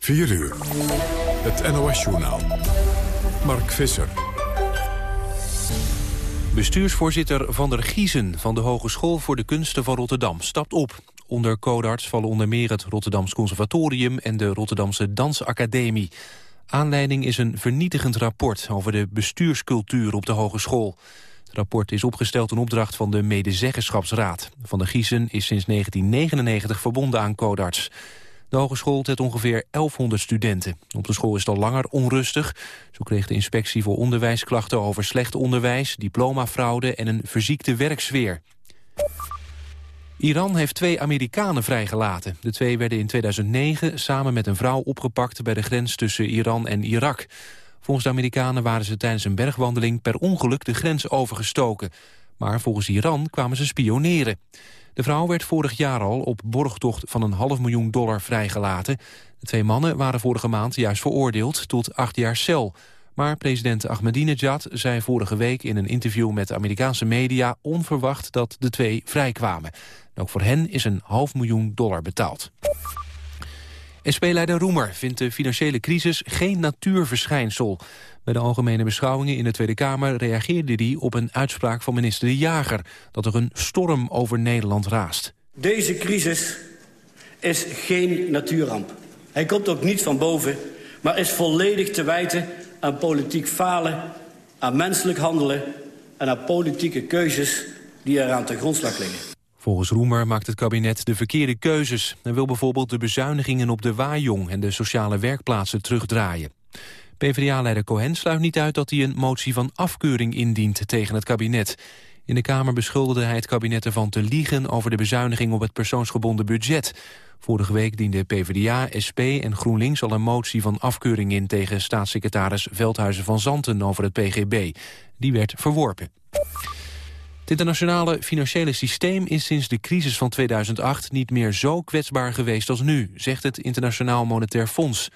4 uur. Het NOS-journaal. Mark Visser. Bestuursvoorzitter Van der Giezen van de Hogeschool voor de Kunsten van Rotterdam stapt op. Onder codarts vallen onder meer het Rotterdams Conservatorium en de Rotterdamse Dansacademie. Aanleiding is een vernietigend rapport over de bestuurscultuur op de hogeschool. Het rapport is opgesteld in opdracht van de medezeggenschapsraad. Van der Giezen is sinds 1999 verbonden aan codarts. De hogeschool telt ongeveer 1100 studenten. Op de school is het al langer onrustig. Zo kreeg de inspectie voor onderwijsklachten over slecht onderwijs... diplomafraude en een verziekte werksfeer. Iran heeft twee Amerikanen vrijgelaten. De twee werden in 2009 samen met een vrouw opgepakt... bij de grens tussen Iran en Irak. Volgens de Amerikanen waren ze tijdens een bergwandeling... per ongeluk de grens overgestoken. Maar volgens Iran kwamen ze spioneren. De vrouw werd vorig jaar al op borgtocht van een half miljoen dollar vrijgelaten. De twee mannen waren vorige maand juist veroordeeld tot acht jaar cel. Maar president Ahmadinejad zei vorige week in een interview met Amerikaanse media onverwacht dat de twee vrijkwamen. ook voor hen is een half miljoen dollar betaald. SP-leider Roemer vindt de financiële crisis geen natuurverschijnsel. Bij de algemene beschouwingen in de Tweede Kamer reageerde hij op een uitspraak van minister De Jager... dat er een storm over Nederland raast. Deze crisis is geen natuurramp. Hij komt ook niet van boven, maar is volledig te wijten aan politiek falen... aan menselijk handelen en aan politieke keuzes die eraan ten grondslag liggen. Volgens Roemer maakt het kabinet de verkeerde keuzes. Hij wil bijvoorbeeld de bezuinigingen op de Waaijong en de sociale werkplaatsen terugdraaien. PvdA-leider Cohen sluit niet uit dat hij een motie van afkeuring indient tegen het kabinet. In de Kamer beschuldigde hij het kabinet ervan te liegen over de bezuiniging op het persoonsgebonden budget. Vorige week diende PvdA, SP en GroenLinks al een motie van afkeuring in tegen staatssecretaris Veldhuizen van Zanten over het PGB. Die werd verworpen. Het internationale financiële systeem is sinds de crisis van 2008 niet meer zo kwetsbaar geweest als nu, zegt het Internationaal Monetair Fonds.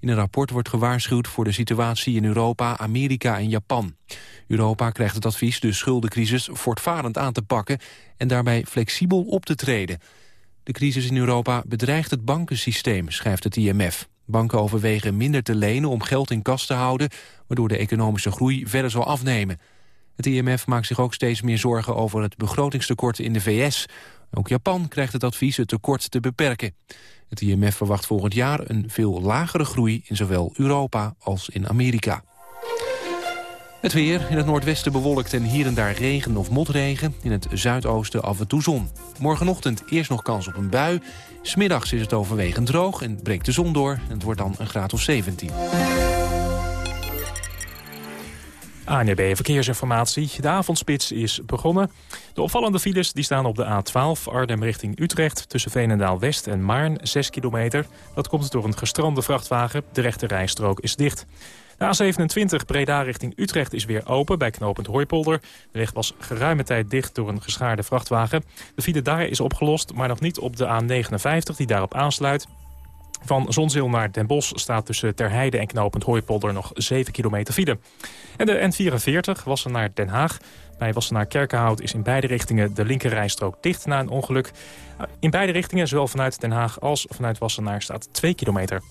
In een rapport wordt gewaarschuwd voor de situatie in Europa, Amerika en Japan. Europa krijgt het advies de schuldencrisis voortvarend aan te pakken en daarbij flexibel op te treden. De crisis in Europa bedreigt het bankensysteem, schrijft het IMF. Banken overwegen minder te lenen om geld in kas te houden... waardoor de economische groei verder zal afnemen. Het IMF maakt zich ook steeds meer zorgen over het begrotingstekort in de VS. Ook Japan krijgt het advies het tekort te beperken. Het IMF verwacht volgend jaar een veel lagere groei in zowel Europa als in Amerika. Het weer, in het noordwesten bewolkt en hier en daar regen of motregen. In het zuidoosten af en toe zon. Morgenochtend eerst nog kans op een bui. Smiddags is het overwegend droog en breekt de zon door. En het wordt dan een graad of 17. ANB Verkeersinformatie. De avondspits is begonnen. De opvallende files die staan op de A12 Arnhem richting Utrecht... tussen Veenendaal West en Maarn, 6 kilometer. Dat komt door een gestrande vrachtwagen. De rechte rijstrook is dicht. De A27 Breda richting Utrecht is weer open bij knooppunt Hooipolder. De weg was geruime tijd dicht door een geschaarde vrachtwagen. De file daar is opgelost, maar nog niet op de A59 die daarop aansluit. Van Zonzeel naar Den Bosch staat tussen Terheide en knooppunt Hooipolder nog 7 kilometer file. En de N44 Wassenaar naar Den Haag. Bij Wassenaar Kerkenhout is in beide richtingen de linkerrijstrook dicht na een ongeluk. In beide richtingen, zowel vanuit Den Haag als vanuit Wassenaar, staat 2 kilometer.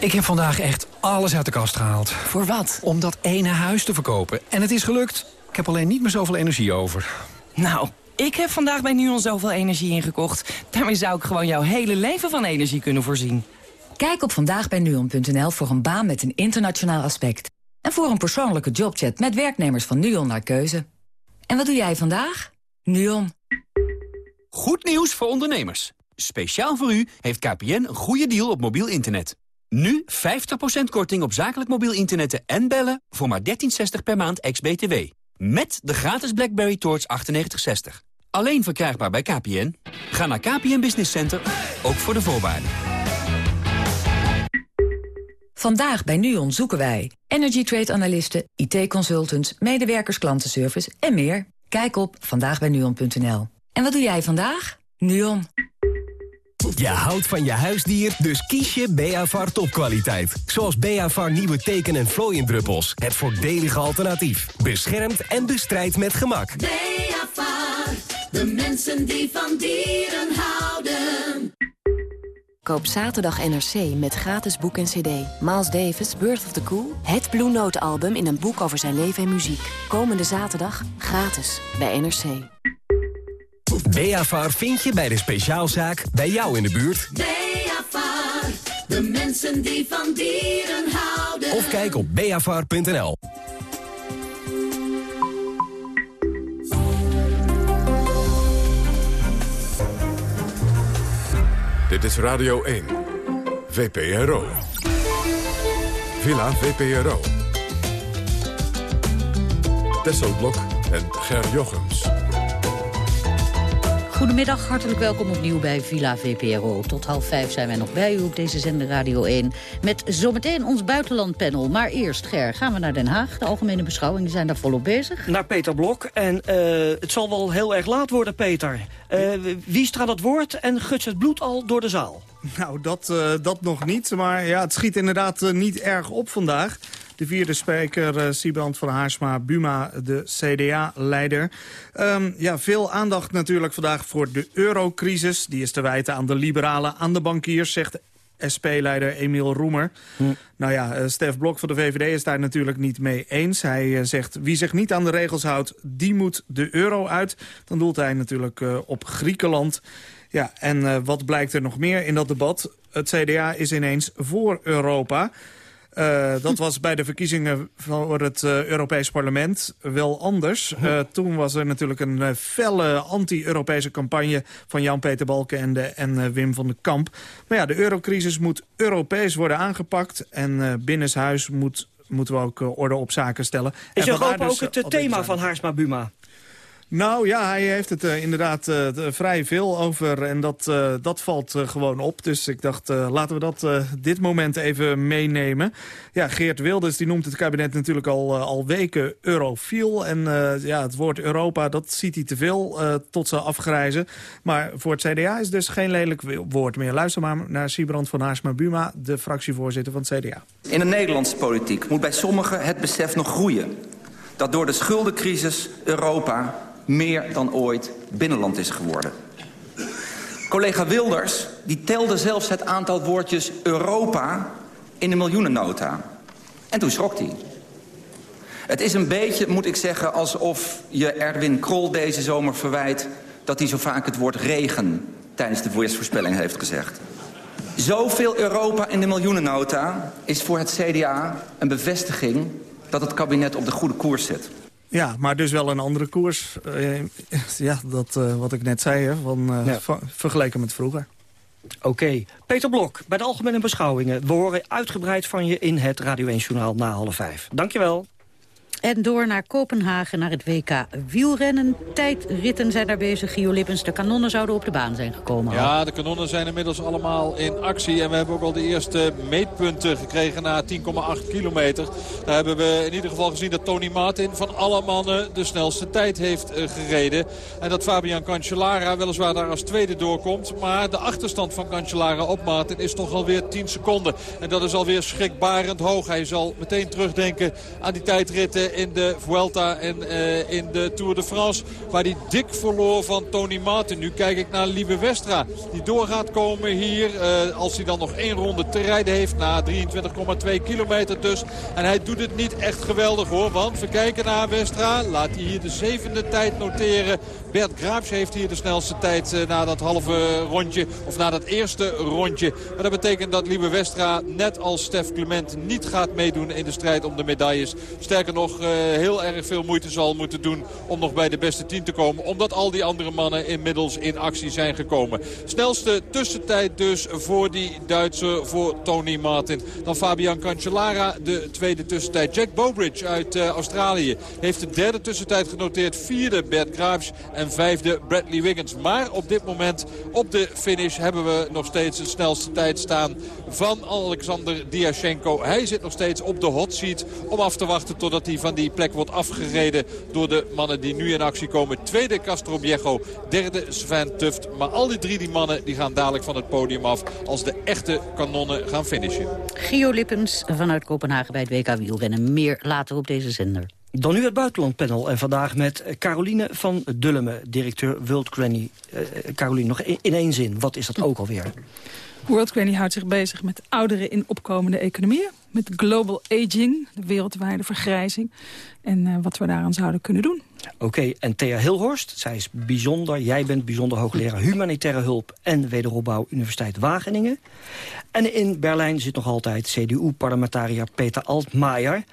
Ik heb vandaag echt alles uit de kast gehaald. Voor wat? Om dat ene huis te verkopen. En het is gelukt. Ik heb alleen niet meer zoveel energie over. Nou, ik heb vandaag bij NUON zoveel energie ingekocht. Daarmee zou ik gewoon jouw hele leven van energie kunnen voorzien. Kijk op vandaagbijnuon.nl voor een baan met een internationaal aspect. En voor een persoonlijke jobchat met werknemers van NUON naar keuze. En wat doe jij vandaag? NUON. Goed nieuws voor ondernemers. Speciaal voor u heeft KPN een goede deal op mobiel internet. Nu 50% korting op zakelijk mobiel internet en bellen voor maar 13,60 per maand ex-BTW. Met de gratis BlackBerry Torch 9860. Alleen verkrijgbaar bij KPN. Ga naar KPN Business Center, ook voor de voorwaarden. Vandaag bij NUON zoeken wij energy trade analisten, IT-consultants, medewerkers klantenservice en meer. Kijk op vandaagbijnuon.nl. En wat doe jij vandaag? NUON. Je houdt van je huisdier, dus kies je Beavar topkwaliteit. Zoals Beavar nieuwe teken- en vlooiendruppels. Het voordelige alternatief. Beschermt en bestrijdt met gemak. Beavar, de mensen die van dieren houden. Koop zaterdag NRC met gratis boek en cd. Miles Davis, Birth of the Cool. Het Blue Note album in een boek over zijn leven en muziek. Komende zaterdag gratis bij NRC. Beafar vind je bij de speciaalzaak bij jou in de buurt. Beafar, de mensen die van dieren houden. Of kijk op beafar.nl. Dit is Radio 1. VPRO. Villa VPRO. Tesselblok en Ger Jochems. Goedemiddag, hartelijk welkom opnieuw bij Villa VPRO. Tot half vijf zijn wij nog bij u op deze zender Radio 1... met zometeen ons buitenlandpanel. Maar eerst, Ger, gaan we naar Den Haag. De algemene beschouwingen zijn daar volop bezig. Naar Peter Blok. En uh, het zal wel heel erg laat worden, Peter. Uh, wie straat het woord en gutst het bloed al door de zaal? Nou, dat, uh, dat nog niet. Maar ja, het schiet inderdaad niet erg op vandaag. De vierde spreker, uh, Siebrand van Haarsma Buma, de CDA-leider. Um, ja, veel aandacht natuurlijk vandaag voor de eurocrisis. Die is te wijten aan de liberalen, aan de bankiers, zegt SP-leider Emiel Roemer. Hm. Nou ja, uh, Stef Blok van de VVD is daar natuurlijk niet mee eens. Hij uh, zegt, wie zich niet aan de regels houdt, die moet de euro uit. Dan doelt hij natuurlijk uh, op Griekenland. Ja, en wat blijkt er nog meer in dat debat? Het CDA is ineens voor Europa... Uh, dat was bij de verkiezingen voor het uh, Europees Parlement wel anders. Uh, toen was er natuurlijk een felle anti-Europese campagne... van Jan-Peter Balkenende en Wim van den Kamp. Maar ja, de eurocrisis moet Europees worden aangepakt... en binnenshuis moet, moeten we ook orde op zaken stellen. Is Europa dus, ook het thema van Haarsma Buma? Nou ja, hij heeft het uh, inderdaad uh, vrij veel over en dat, uh, dat valt gewoon op. Dus ik dacht, laten we dat dit moment even meenemen. Ja, Geert Wilders die noemt het kabinet natuurlijk al, al weken eurofiel. En ja, het woord Europa, dat ziet hij te veel tot ze afgrijzen. Maar voor het CDA is dus geen lelijk woord meer. Luister maar naar Siebrand van Haarsma-Buma, de fractievoorzitter van het CDA. In de Nederlandse politiek moet bij sommigen het besef nog groeien... dat door de schuldencrisis Europa meer dan ooit binnenland is geworden. Collega Wilders die telde zelfs het aantal woordjes Europa in de miljoenennota. En toen schrok hij. Het is een beetje, moet ik zeggen, alsof je Erwin Krol deze zomer verwijt... dat hij zo vaak het woord regen tijdens de weersvoorspelling heeft gezegd. Zoveel Europa in de miljoenennota is voor het CDA een bevestiging... dat het kabinet op de goede koers zit. Ja, maar dus wel een andere koers. Uh, ja, dat uh, wat ik net zei, hè, van, ja. vergeleken met vroeger. Oké. Okay. Peter Blok, bij de Algemene Beschouwingen. We horen uitgebreid van je in het Radio 1-journaal na half vijf. Dankjewel. En door naar Kopenhagen, naar het WK wielrennen. Tijdritten zijn daar bezig. Gio Lippens, de kanonnen zouden op de baan zijn gekomen. Ja, de kanonnen zijn inmiddels allemaal in actie. En we hebben ook al de eerste meetpunten gekregen na 10,8 kilometer. Daar hebben we in ieder geval gezien dat Tony Martin van alle mannen de snelste tijd heeft uh, gereden. En dat Fabian Cancellara weliswaar daar als tweede doorkomt. Maar de achterstand van Cancellara op Martin is toch alweer 10 seconden. En dat is alweer schrikbarend hoog. Hij zal meteen terugdenken aan die tijdritten in de Vuelta en uh, in de Tour de France. Waar hij dik verloor van Tony Martin. Nu kijk ik naar Liebe Westra. Die door gaat komen hier. Uh, als hij dan nog één ronde te rijden heeft. Na 23,2 kilometer dus. En hij doet het niet echt geweldig hoor. Want we kijken naar Westra. Laat hij hier de zevende tijd noteren. Bert Graafs heeft hier de snelste tijd uh, na dat halve rondje. Of na dat eerste rondje. Maar dat betekent dat Liebe Westra net als Stef Clement niet gaat meedoen in de strijd om de medailles. Sterker nog, uh, heel erg veel moeite zal moeten doen om nog bij de beste 10 te komen. Omdat al die andere mannen inmiddels in actie zijn gekomen. Snelste tussentijd dus voor die Duitser, voor Tony Martin. Dan Fabian Cancellara, de tweede tussentijd. Jack Bobridge uit uh, Australië heeft de derde tussentijd genoteerd. Vierde Bert Graafs en vijfde Bradley Wiggins. Maar op dit moment op de finish hebben we nog steeds de snelste tijd staan van Alexander Diachenko. Hij zit nog steeds op de hot seat om af te wachten totdat hij van die plek wordt afgereden door de mannen die nu in actie komen. Tweede Castro Viejo, derde Sven Tuft. Maar al die drie die mannen die gaan dadelijk van het podium af als de echte kanonnen gaan finishen. Gio Lippens vanuit Kopenhagen bij het WK wielrennen. Meer later op deze zender. Dan nu het buitenlandpanel en vandaag met Caroline van Dulleme, directeur World Granny. Uh, Caroline, nog in, in één zin, wat is dat ook alweer? World Granny houdt zich bezig met ouderen in opkomende economieën. Met global aging, de wereldwijde vergrijzing. En uh, wat we daaraan zouden kunnen doen. Oké, en Thea Hilhorst, zij is bijzonder. Jij bent bijzonder hoogleraar humanitaire hulp en wederopbouw Universiteit Wageningen. En in Berlijn zit nog altijd CDU-parlementariër Peter Altmaier.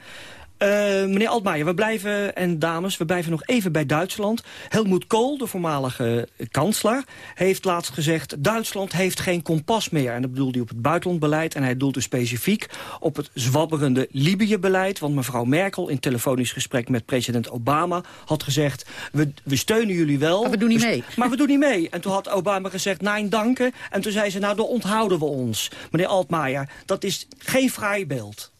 Uh, meneer Altmaier, we blijven, en dames, we blijven nog even bij Duitsland. Helmoet Kool, de voormalige kanselaar, heeft laatst gezegd... Duitsland heeft geen kompas meer. En dat bedoelde hij op het buitenlandbeleid. En hij doelde specifiek op het zwabberende Libië-beleid. Want mevrouw Merkel in telefonisch gesprek met president Obama had gezegd... we, we steunen jullie wel. Maar we doen niet mee. Maar we doen niet mee. En toen had Obama gezegd, nein, danken. En toen zei ze, nou, dan onthouden we ons. Meneer Altmaier, dat is geen fraai beeld.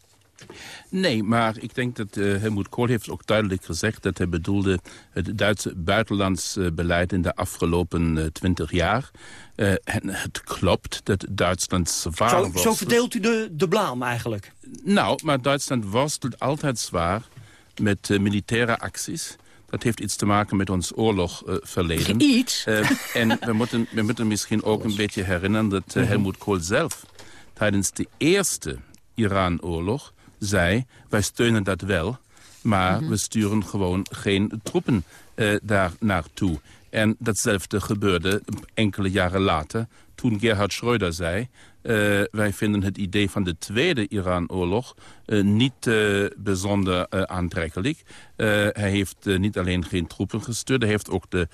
Nee, maar ik denk dat uh, Helmut Kohl heeft ook duidelijk gezegd... dat hij bedoelde het Duitse buitenlandsbeleid in de afgelopen uh, twintig jaar. Uh, en het klopt dat Duitsland zwaar zo, worstelt. Zo verdeelt u de, de blaam eigenlijk? Nou, maar Duitsland worstelt altijd zwaar met militaire acties... Dat heeft iets te maken met ons oorlogverleden. Uh, iets? Uh, en we moeten, we moeten misschien ook een beetje herinneren... dat uh, Helmut Kohl zelf tijdens de eerste Iran-oorlog zei, wij steunen dat wel... maar we sturen gewoon geen troepen uh, daar naartoe. En datzelfde gebeurde enkele jaren later toen Gerhard Schröder zei... Uh, wij vinden het idee van de tweede Iran-oorlog uh, niet uh, bijzonder aantrekkelijk. hij heeft niet alleen geen troepen gestuurd, hij heeft ook de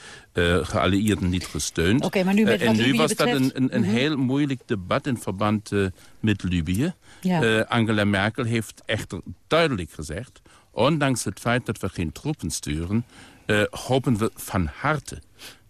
geallieerden niet gesteund. Okay, maar nu met en nu was betreft... dat een, een, een -hmm. heel moeilijk debat in verband met Libië. Ja. Angela Merkel heeft echter duidelijk gezegd... ondanks het feit dat we geen troepen sturen... hopen we van harte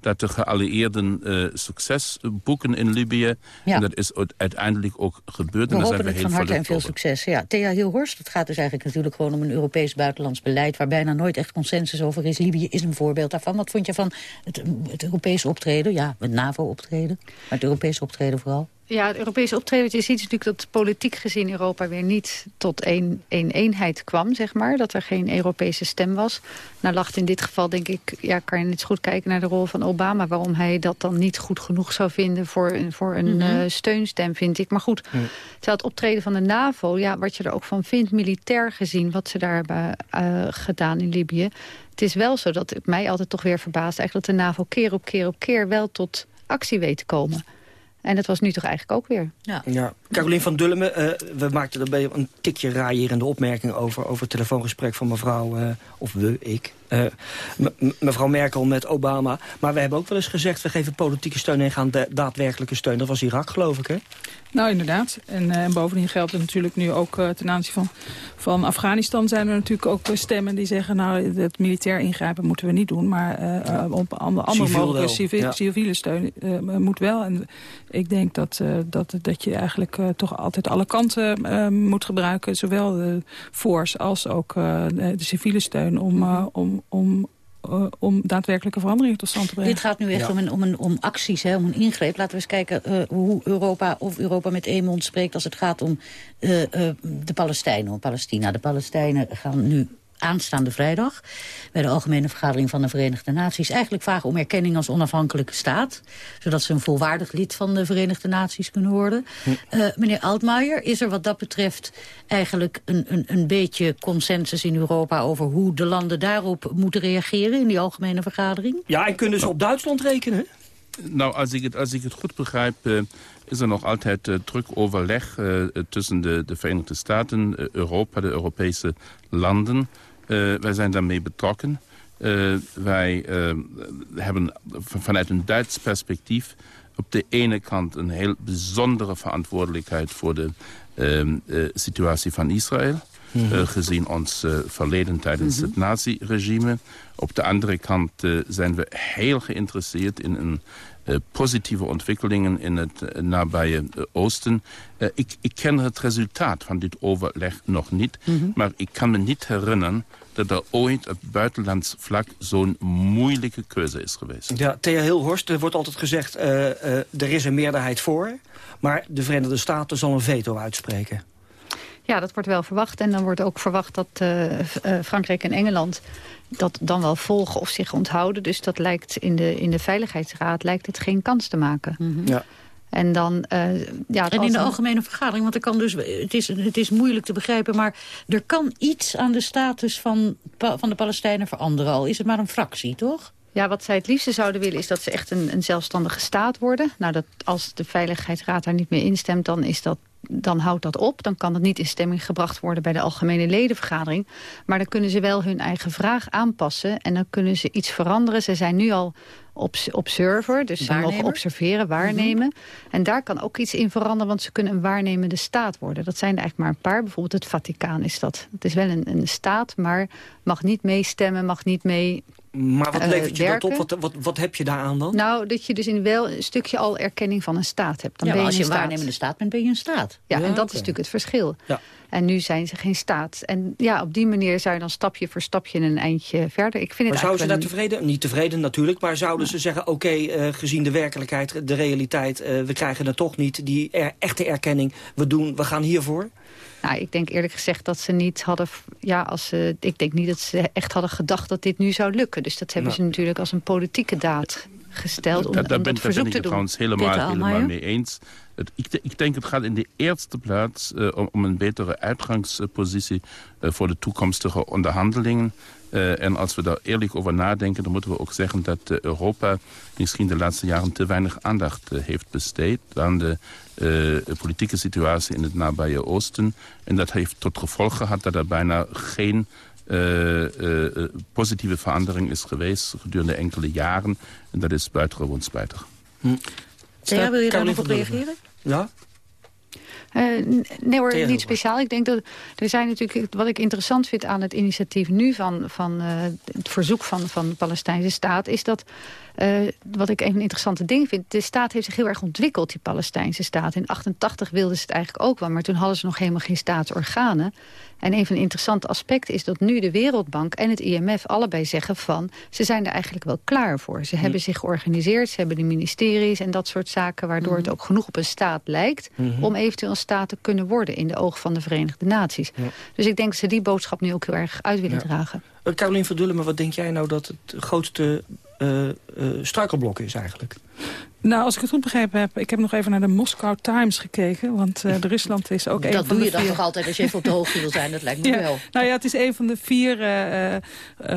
dat de geallieerden uh, succes boeken in Libië. Ja. En dat is uiteindelijk ook gebeurd. We en hopen zijn we het heel van harte en veel succes. Ja, Thea Hilhorst, het gaat dus eigenlijk natuurlijk gewoon om een Europees buitenlands beleid... waar bijna nooit echt consensus over is. Libië is een voorbeeld daarvan. Wat vond je van het, het Europese optreden? Ja, het NAVO-optreden, maar het Europese optreden vooral. Ja, het Europese optreden, je ziet natuurlijk dat politiek gezien Europa weer niet tot één, één eenheid kwam, zeg maar. Dat er geen Europese stem was. Nou lag in dit geval, denk ik, ja, kan je net goed kijken naar de rol van Obama. Waarom hij dat dan niet goed genoeg zou vinden voor, voor een mm -hmm. uh, steunstem, vind ik. Maar goed, terwijl het optreden van de NAVO, ja, wat je er ook van vindt, militair gezien, wat ze daar hebben uh, gedaan in Libië. Het is wel zo dat het mij altijd toch weer verbaast, eigenlijk dat de NAVO keer op keer op keer wel tot actie weet te komen. En dat was nu toch eigenlijk ook weer. Ja. ja. Carolien van Dullemen, uh, we maakten er een tikje raaierende opmerking over... over het telefoongesprek van mevrouw, uh, of we, ik... Uh, mevrouw Merkel met Obama. Maar we hebben ook wel eens gezegd... we geven politieke steun en gaan daadwerkelijke steun. Dat was Irak, geloof ik, hè? Nou, inderdaad. En, uh, en bovendien geldt het natuurlijk nu ook uh, ten aanzien van, van Afghanistan... zijn er natuurlijk ook stemmen die zeggen... nou, het militair ingrijpen moeten we niet doen... maar ja. op andere, andere mogelijke civiele, ja. civiele steun moet wel. En ik denk dat, dat, dat je eigenlijk toch altijd alle kanten moet gebruiken. Zowel de force als ook de civiele steun... om, om, om uh, om daadwerkelijke veranderingen tot stand te brengen. Dit gaat nu echt ja. om, een, om, een, om acties, hè, om een ingreep. Laten we eens kijken uh, hoe Europa of Europa met één mond spreekt... als het gaat om uh, de Palestijnen, om Palestina. De Palestijnen gaan nu aanstaande vrijdag... bij de Algemene Vergadering van de Verenigde Naties... eigenlijk vragen om erkenning als onafhankelijke staat. Zodat ze een volwaardig lid van de Verenigde Naties kunnen worden. Hm. Uh, meneer Altmaier, is er wat dat betreft eigenlijk een, een, een beetje consensus in Europa... over hoe de landen daarop moeten reageren in die Algemene Vergadering? Ja, en kunnen ze op Duitsland rekenen? Nou, als ik het, als ik het goed begrijp... Uh, is er nog altijd uh, druk overleg uh, tussen de, de Verenigde Staten, Europa, de Europese landen. Uh, wij zijn daarmee betrokken. Uh, wij uh, hebben vanuit een Duits perspectief op de ene kant een heel bijzondere verantwoordelijkheid voor de situatie van Israël. -hmm. gezien ons verleden tijdens mm -hmm. het nazi-regime. Op de andere kant zijn we heel geïnteresseerd in een positieve ontwikkelingen in het nabije Oosten. ik, ik, ken het resultaat van dit overleg nog niet. -hmm. Maar ik kan me niet herinneren dat er ooit op buitenlands vlak zo'n moeilijke keuze is geweest. Ja, Thea Hilhorst, er wordt altijd gezegd... er is een meerderheid voor, maar de Verenigde Staten zal een veto uitspreken. Ja, dat wordt wel verwacht. En dan wordt ook verwacht dat uh, Frankrijk en Engeland dat dan wel volgen of zich onthouden. Dus dat lijkt in de, in de Veiligheidsraad lijkt het geen kans te maken. Mhm. Ja. En, dan, uh, ja, en in de algemene vergadering, want er kan dus, het, is, het is moeilijk te begrijpen... maar er kan iets aan de status van, van de Palestijnen veranderen al. Is het maar een fractie, toch? Ja, wat zij het liefste zouden willen is dat ze echt een, een zelfstandige staat worden. Nou, dat, als de Veiligheidsraad daar niet meer instemt, dan is dat dan houdt dat op. Dan kan het niet in stemming gebracht worden bij de algemene ledenvergadering. Maar dan kunnen ze wel hun eigen vraag aanpassen. En dan kunnen ze iets veranderen. Ze zijn nu al observer, dus ze mogen observeren, waarnemen. Mhm. En daar kan ook iets in veranderen, want ze kunnen een waarnemende staat worden. Dat zijn er eigenlijk maar een paar. Bijvoorbeeld het Vaticaan is dat. Het is wel een, een staat, maar mag niet meestemmen, mag niet mee maar wat uh, levert je werken. dat op? Wat, wat, wat heb je daaraan dan? Nou, dat je dus in wel een stukje al erkenning van een staat hebt. Dan ja, ben je als je een staat. waarnemende staat bent, ben je een staat. Ja, Ja, en dat is natuurlijk het verschil. Ja. En nu zijn ze geen staat. En ja, op die manier zou je dan stapje voor stapje een eindje verder. Ik vind Maar het zouden ze daar tevreden, niet tevreden natuurlijk, maar zouden ze zeggen, oké, eh, gezien de werkelijkheid, de realiteit, eh, we krijgen het toch niet, die er- echte erkenning, we doen, we gaan hiervoor? Nou, ik denk eerlijk gezegd dat ze niet hadden... Ja, als ze, ik denk niet dat ze echt hadden gedacht dat dit nu zou lukken. Dus dat hebben Nou. ze natuurlijk als een politieke daad gesteld om, ben, dat daar ben ik te het trouwens helemaal, helemaal mee eens. Ik, ik denk het gaat in de eerste plaats eh, om, een betere uitgangspositie eh, voor de toekomstige onderhandelingen. Eh, en als we daar eerlijk over nadenken, dan moeten we ook zeggen dat Europa misschien de laatste jaren te weinig aandacht heeft besteed aan de politieke situatie in het nabije Oosten. En dat heeft tot gevolg gehad dat er bijna geen positieve verandering is geweest gedurende enkele jaren. En dat is buitengewoon spijtig. Thea, wil je daar nog op reageren? Ja? Eh, nee hoor, niet speciaal. Ik denk dat er zijn natuurlijk wat ik interessant vind aan het initiatief nu van, van eh, het verzoek van, van de Palestijnse staat, is dat eh, wat ik even een interessante ding vind. De staat heeft zich heel erg ontwikkeld, die Palestijnse staat. In 88 wilden ze het eigenlijk ook wel, maar toen hadden ze nog helemaal geen staatsorganen. En een van de interessante aspecten is dat nu de Wereldbank en het IMF allebei zeggen van... ze zijn er eigenlijk wel klaar voor. Ze hebben zich georganiseerd, ze hebben de ministeries en dat soort zaken... waardoor het ook genoeg op een staat lijkt... Mhm. om eventueel een staat te kunnen worden in de ogen van de Verenigde Naties. Ja. Dus ik denk dat ze die boodschap nu ook heel erg uit willen Ja. dragen. Uh, Carolien van Dullen, maar wat denk jij nou dat het grootste eh, struikelblok is eigenlijk? Nou, als ik het goed begrepen heb, ik heb nog even naar de Moscow Times gekeken. Want eh, de Rusland is ook een Dat van doe de je dan vier... toch altijd als je even op de hoogte wil zijn, dat lijkt me Ja, wel. nou ja, het is een van de vier eh, eh,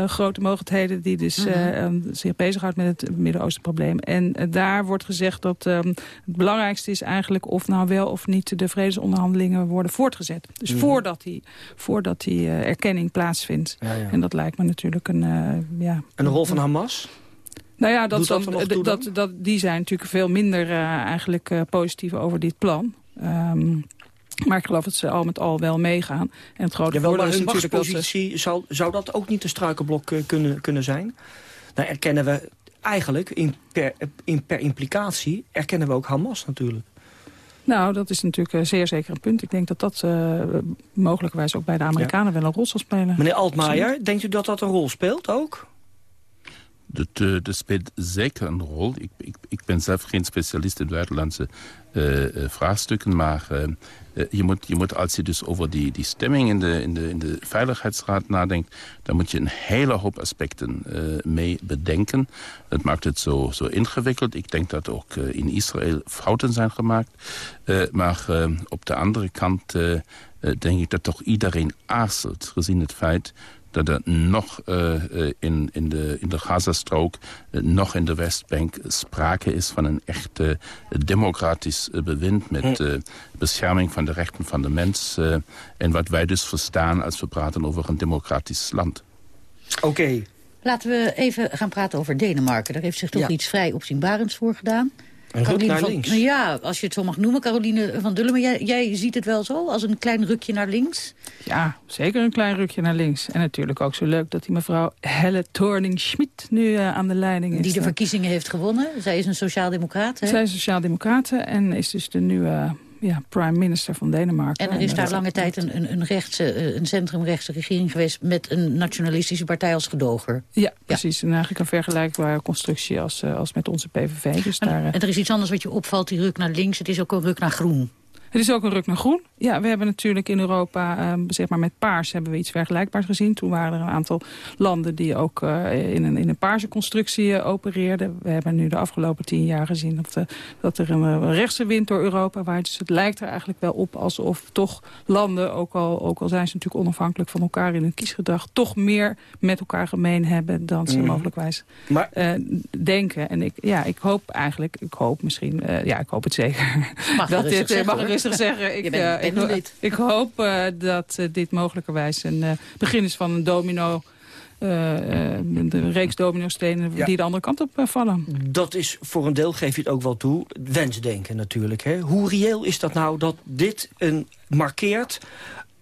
grote mogelijkheden die dus Mhm. eh, um, zich bezighoudt met het Midden-Oosten-probleem. En eh, daar wordt gezegd dat ehm, het belangrijkste is eigenlijk of nou wel of niet de vredesonderhandelingen worden voortgezet. Dus Mhm. voordat die, voordat die eh, erkenning plaatsvindt. Ja, ja. En dat lijkt me natuurlijk een, eh, ja... En de rol van Hamas? Nou ja, dat, dat dan- nog toe dat, die zijn natuurlijk veel minder eh, eigenlijk eh, positief over dit plan. Ehm, maar ik geloof dat ze al met al wel meegaan. En het grote maar is hun natuurlijk dat ze... zou, zou dat ook niet een struikelblok eh, kunnen, kunnen zijn? Nou erkennen we eigenlijk, in per, in, per implicatie, erkennen we ook Hamas natuurlijk. Nou, dat is natuurlijk eh, zeer zeker een punt. Ik denk dat dat eh, mogelijkerwijs ook bij de Amerikanen wel een rol zal spelen. Meneer Altmaier, denkt u dat dat een rol speelt ook? Dat, speelt zeker een rol. Ik, ik, ik ben zelf geen specialist in buitenlandse eh, eh, vraagstukken, maar eh, je, moet, je moet, als je dus over die, die stemming in de, in, de, in de Veiligheidsraad nadenkt, dan moet je een hele hoop aspecten mee bedenken. Dat maakt het zo, zo ingewikkeld. Ik denk dat ook in Israël fouten zijn gemaakt. Maar op de andere kant denk ik dat toch iedereen aarzelt, gezien het feit dat er nog uh, in, in, de, in de Gazastrook, uh, nog in de Westbank sprake is van een echt uh, democratisch bewind met bescherming van de rechten van de mens. en wat wij dus verstaan als we praten over een democratisch land. Oké. Okay. Laten we even gaan praten over Denemarken. Daar heeft zich toch Ja. iets vrij opzienbarends voor gedaan. Een ruk naar van, links. Nou ja, als je het zo mag noemen, Caroline van Dullen. Maar jij, jij ziet het wel zo, als een klein rukje naar links? Ja, zeker een klein rukje naar links. En natuurlijk ook zo leuk dat die mevrouw Helle Thorning-Schmidt nu eh, aan de leiding is. Die de verkiezingen heeft gewonnen. Zij is een sociaaldemocraat, hè? Zij is sociaaldemocrate en is dus de nieuwe ja, prime minister van Denemarken. En er is daar dat- lange tijd een, een, een, rechtse, eh, een centrumrechtse regering geweest... met een nationalistische partij als gedoger. Ja, precies. En eigenlijk een vergelijkbare constructie als, eh, als met onze PVV. Dus daar, eh, En er is iets anders wat je opvalt, die ruk naar links. Het is ook een ruk naar groen. Het is ook een ruk naar groen. Ja, we hebben natuurlijk in Europa, uh, zeg maar met paars, hebben we iets vergelijkbaars gezien. Toen waren er een aantal landen die ook uh, in, een, in een paarse constructie uh, opereerden. We hebben nu de afgelopen tien jaar gezien dat, dat er een rechtse wind door Europa waait. Dus het lijkt er eigenlijk wel op alsof toch landen, ook al, ook al zijn ze natuurlijk onafhankelijk van elkaar in hun kiesgedrag, toch meer met elkaar gemeen hebben dan ze mm. mogelijkwijs maar... denken. En ik, ja, ik hoop eigenlijk, ik hoop misschien, ja, ik hoop het zeker. Mag dat dit, zeggen, ik zeggen. Ik, ik, ik, hoop uh, dat uh, dit mogelijkerwijs een uh, begin is van een domino... een reeks dominostenen ja. die de andere kant op vallen. Dat is voor een deel, geef je het ook wel toe, wensdenken natuurlijk. Hè? Hoe reëel is dat nou dat dit een markeert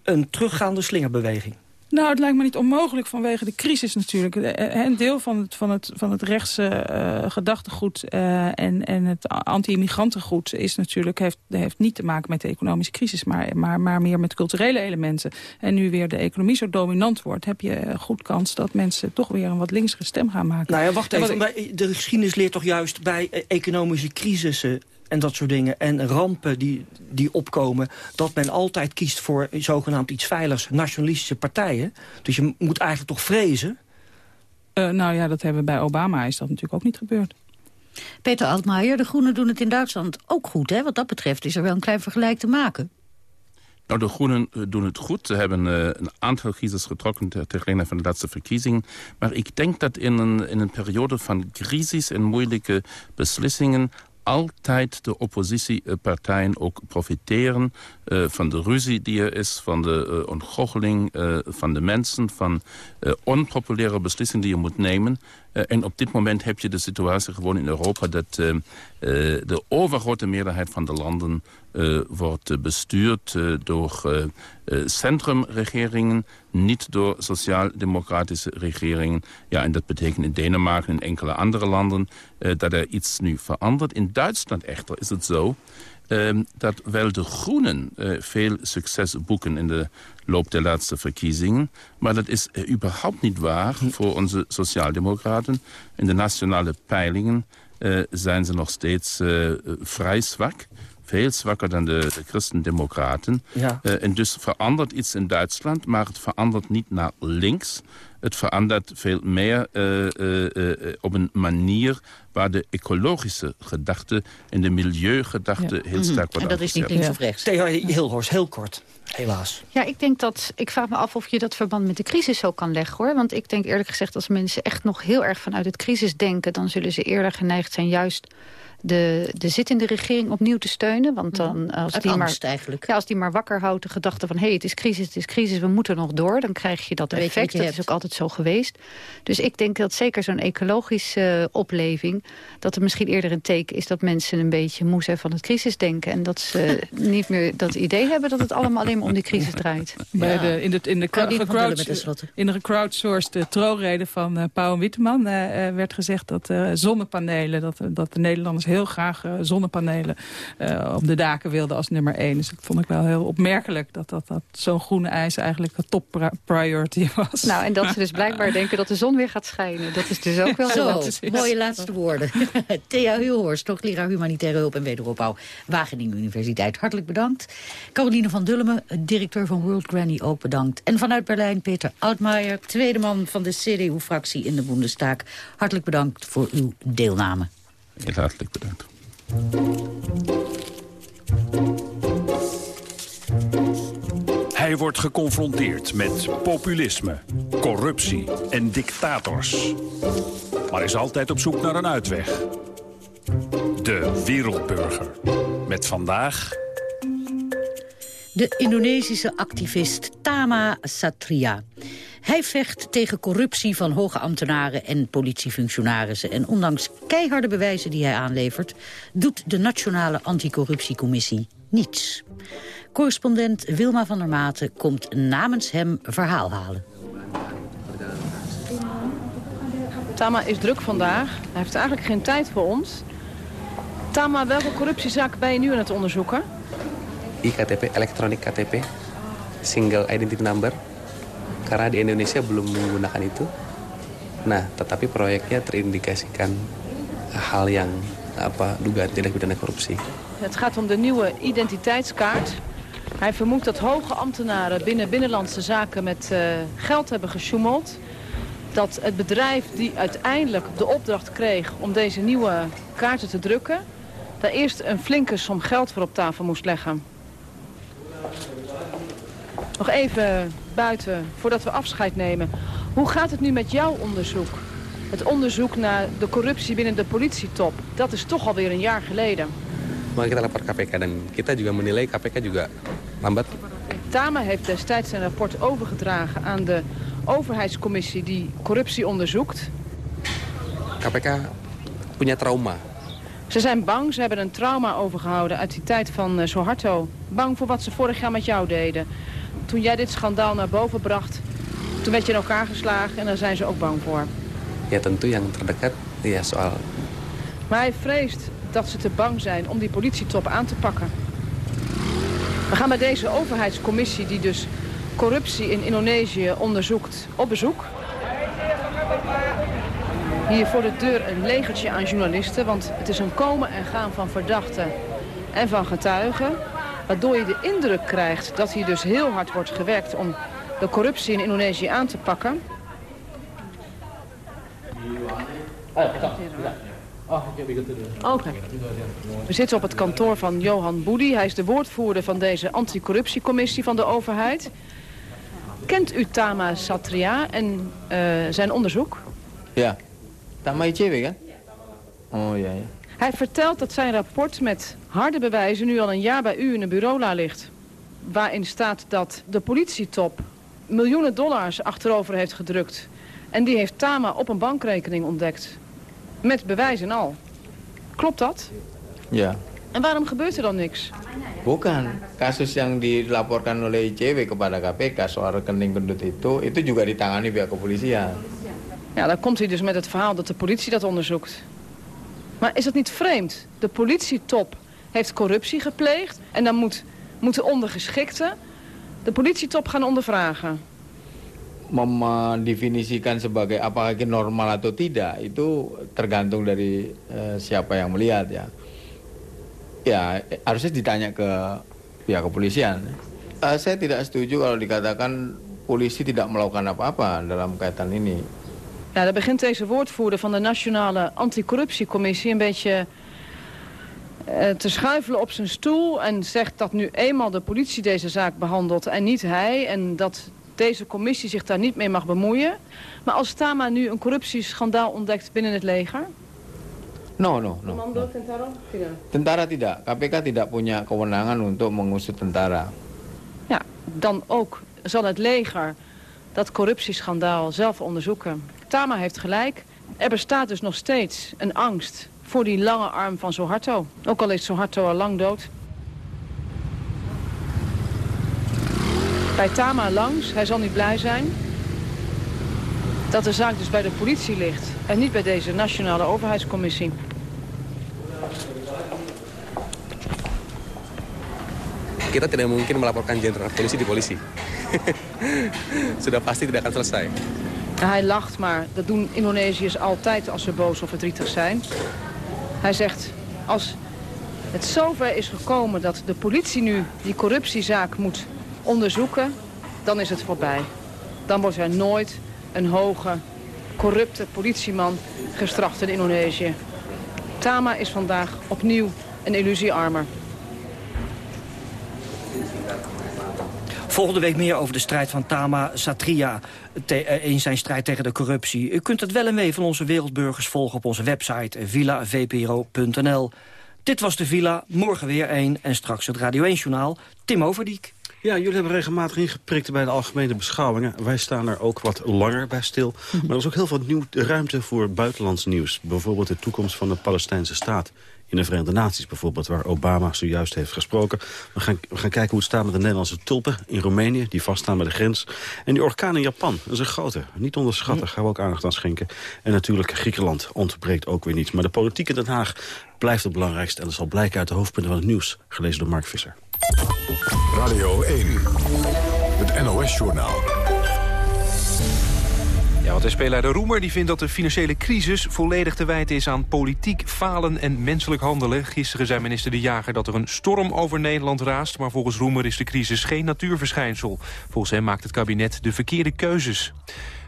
een teruggaande slingerbeweging? Nou, het lijkt me niet onmogelijk vanwege de crisis natuurlijk. Eh, eh, een deel van het, van het, van het rechtse uh, gedachtegoed uh, en, en het anti-immigrantengoed is natuurlijk, heeft, heeft niet te maken met de economische crisis, maar, maar, maar meer met culturele elementen. En nu weer de economie zo dominant wordt, heb je goed kans dat mensen toch weer een wat linksere stem gaan maken. Nou ja, wacht even. De geschiedenis leert toch juist bij economische crisissen en dat soort dingen. En rampen die, die opkomen. Dat men altijd kiest voor zogenaamd iets veiligs. Nationalistische partijen. Dus je moet eigenlijk toch vrezen. Uh, nou ja, dat hebben bij Obama is dat natuurlijk ook niet gebeurd. Peter Altmaier, de Groenen doen het in Duitsland ook goed. Hè? Wat dat betreft is er wel een klein vergelijk te maken. Nou, de Groenen eh, doen het goed. Ze hebben uh, een aantal crisis getrokken tegen van de laatste verkiezingen. Maar ik denk dat in een, in een periode van crisis en moeilijke beslissingen altijd de oppositiepartijen ook profiteren uh, van de ruzie die er is, van de uh, ontgoocheling uh, van de mensen, van onpopulaire beslissingen die je moet nemen. En op dit moment heb je de situatie gewoon in Europa dat de overgrote meerderheid van de landen wordt bestuurd door centrumregeringen, niet door sociaal-democratische regeringen. Ja, en dat betekent in Denemarken en enkele andere landen dat er iets nu verandert. In Duitsland echter is het zo dat wel de Groenen veel succes boeken in de loop der laatste verkiezingen. Maar dat is überhaupt niet waar voor onze sociaaldemocraten. In de nationale peilingen zijn ze nog steeds vrij zwak veel zwakker dan de, de christendemocraten. Ja. Uh, en dus verandert iets in Duitsland, maar het verandert niet naar links. Het verandert veel meer uh, uh, op een manier waar de ecologische gedachte en de milieugedachte heel mhm. sterk worden En dat is niet links of rechts. Theo Hilhorst, heel kort. Helaas. Ja, ik denk dat. Ik vraag me af of je dat verband met de crisis zo kan leggen hoor. Want ik denk eerlijk gezegd, als mensen echt nog heel erg vanuit het crisis denken, dan zullen ze eerder geneigd zijn juist de, de zittende regering opnieuw te steunen. Want dan, als, die maar, eigenlijk. Ja, als die maar wakker houdt de gedachte van... hé, hey, het is crisis, het is crisis, we moeten nog door. Dan krijg je dat effect. Je dat is ook altijd zo geweest. Dus ik denk dat zeker zo'n ecologische uh, opleving... dat er misschien eerder een teken is dat mensen een beetje moe zijn van het crisisdenken. En dat ze niet meer dat idee hebben dat het allemaal alleen maar om die crisis draait. Bij de, in de, in de, crowd, in de gecrowdsourced uh, troonrede van uh, Pauw en Witteman... Uh, werd gezegd dat zonnepanelen, dat, dat de Nederlanders heel graag uh, zonnepanelen uh, op de daken wilden als nummer één. Dus dat vond ik wel heel opmerkelijk dat, dat, dat zo'n groene ijs eigenlijk de top priority was. Nou, en dat ze dus blijkbaar denken dat de zon weer gaat schijnen. Dat is dus ook wel zo. Mooie laatste woorden. Thea Hulhorst, hoogleraar humanitaire hulp en wederopbouw. Wageningen Universiteit, hartelijk bedankt. Caroline van Dullemen, directeur van World Granny, ook bedankt. En vanuit Berlijn Peter Oudmaier, tweede man van de CDU-fractie in de Bundestag. Hartelijk bedankt voor uw deelname. Heel hartelijk bedankt. Hij wordt geconfronteerd met populisme, corruptie en dictators. Maar is altijd op zoek naar een uitweg. De Wereldburger. Met vandaag... De Indonesische activist Tama Satria. Hij vecht tegen corruptie van hoge ambtenaren en politiefunctionarissen. En ondanks keiharde bewijzen die hij aanlevert... doet de Nationale Anticorruptiecommissie niets. Correspondent Wilma van der Maten komt namens hem verhaal halen. Tama is druk vandaag. Hij heeft eigenlijk geen tijd voor ons. Tama, welke corruptiezaak ben je nu aan het onderzoeken? IKTP, elektronik KTP, single identity number. Karena di Indonesia belum menggunakan itu. Nah, tetapi proyeknya terindikasikan hal yang apa dugaan tindak pidana korupsi. Het gaat om de nieuwe identiteitskaart. Hij vermoedt dat hoge ambtenaren binnen Binnenlandse Zaken met uh, geld hebben gesjoemeld. Dat het bedrijf die uiteindelijk de opdracht kreeg om deze nieuwe kaarten te drukken... daar eerst een flinke som geld voor op tafel moest leggen. Nog even buiten, voordat we afscheid nemen. Hoe gaat het nu met jouw onderzoek? Het onderzoek naar de corruptie binnen de politietop. Dat is toch alweer een jaar geleden. Maar kita lapor KPK dan kita juga menilai KPK juga lambat. Tama heeft destijds zijn rapport overgedragen aan de overheidscommissie die corruptie onderzoekt. KPK punya trauma. Ze zijn bang, ze hebben een trauma overgehouden uit die tijd van uh, Soeharto. Bang voor wat ze vorig jaar met jou deden. Toen jij dit schandaal naar boven bracht, toen werd je in elkaar geslagen en daar zijn ze ook bang voor. Ja, tentu yang terdekat ja, soal... Maar hij vreest dat ze te bang zijn om die politietop aan te pakken. We gaan met deze overheidscommissie die dus corruptie in Indonesië onderzoekt op bezoek. Hier voor de deur een legertje aan journalisten, want het is een komen en gaan van verdachten en van getuigen. Waardoor je de indruk krijgt dat hier dus heel hard wordt gewerkt om de corruptie in Indonesië aan te pakken. Oké. We zitten op het kantoor van Johan Boedi. Hij is de woordvoerder van deze anticorruptiecommissie van de overheid. Kent u Tama Satria en uh, zijn onderzoek? Ja. Tama ICW, hè? Oh, ja, ja. Hij vertelt dat zijn rapport met harde bewijzen nu al een jaar bij u in de bureaula ligt. Waarin staat dat de politietop miljoenen dollars achterover heeft gedrukt. En die heeft Tama op een bankrekening ontdekt. Met bewijzen al. Klopt dat? Ja. En waarom gebeurt er dan niks? Bukan. Kasus yang dilaporkan oleh ICW kepada KPK soal rekening gendut itu, itu juga ditangani pihak kepolisian. Ja, dan komt hij dus met het verhaal dat de politie dat onderzoekt. Maar is dat niet vreemd? De politietop heeft corruptie gepleegd en dan moet, moeten ondergeschikten de politietop gaan ondervragen. Mendefinisikan sebagai apakah normal atau tidak itu tergantung dari uh, siapa yang melihat ya. Ya harusnya ditanya ke pihak kepolisian. Uh, saya tidak setuju kalau dikatakan polisi tidak melakukan apa-apa dalam kaitan ini. Nou, daar begint deze woordvoerder van de Nationale Anticorruptiecommissie een beetje uh, te schuifelen op zijn stoel en zegt dat nu eenmaal de politie deze zaak behandelt en niet hij. En dat deze commissie zich daar niet mee mag bemoeien. Maar als Tama nu een corruptieschandaal ontdekt binnen het leger... No, no, no. no. Tentara tidak? Tentara tidak. KPK tidak punya kewenangan untuk mengusut tentara. Ja, dan ook zal het leger dat corruptieschandaal zelf onderzoeken. Tama heeft gelijk. Er bestaat dus nog steeds een angst voor die lange arm van Soeharto. Ook al is Soeharto al lang dood. Bij Tama langs, hij zal niet blij zijn... dat de zaak dus bij de politie ligt... en niet bij deze Nationale Overheidscommissie. Kita tidak mungkin melaporkan jenderal polisi di polisi. Sudah pasti tidak akan selesai. Hij lacht, maar dat doen Indonesiërs altijd als ze boos of verdrietig zijn. Hij zegt, als het zover is gekomen dat de politie nu die corruptiezaak moet onderzoeken, dan is het voorbij. Dan wordt er nooit een hoge, corrupte politieman gestraft in Indonesië. Tama is vandaag opnieuw een illusiearmer. Volgende week meer over de strijd van Tama Satria eh, in zijn strijd tegen de corruptie. U kunt het wel en wee van onze wereldburgers volgen op onze website villavpro.nl. Dit was de Villa, morgen weer één en straks het Radio 1-journaal. Tim Overdiek. Ja, jullie hebben regelmatig ingeprikt bij de algemene beschouwingen. Wij staan er ook wat langer bij stil. Maar er is ook heel veel nieuw, ruimte voor buitenlands nieuws. Bijvoorbeeld de toekomst van de Palestijnse staat in de Verenigde Naties bijvoorbeeld... waar Obama zojuist heeft gesproken. We gaan, we gaan kijken hoe het staat met de Nederlandse tulpen in Roemenië... die vaststaan bij de grens. En die orkaan in Japan, dat is een grote. Niet onderschatten, gaan we ook aandacht aan schenken. En natuurlijk Griekenland ontbreekt ook weer niet. Maar de politiek in Den Haag blijft het belangrijkste... en dat zal blijken uit de hoofdpunten van het nieuws. Gelezen door Mark Visser. Radio 1, het NOS-journaal. Ja, SP-leider Roemer die vindt dat de financiële crisis volledig te wijten is aan politiek falen en menselijk handelen. Gisteren zei minister De Jager dat er een storm over Nederland raast, maar volgens Roemer is de crisis geen natuurverschijnsel. Volgens hem maakt het kabinet de verkeerde keuzes.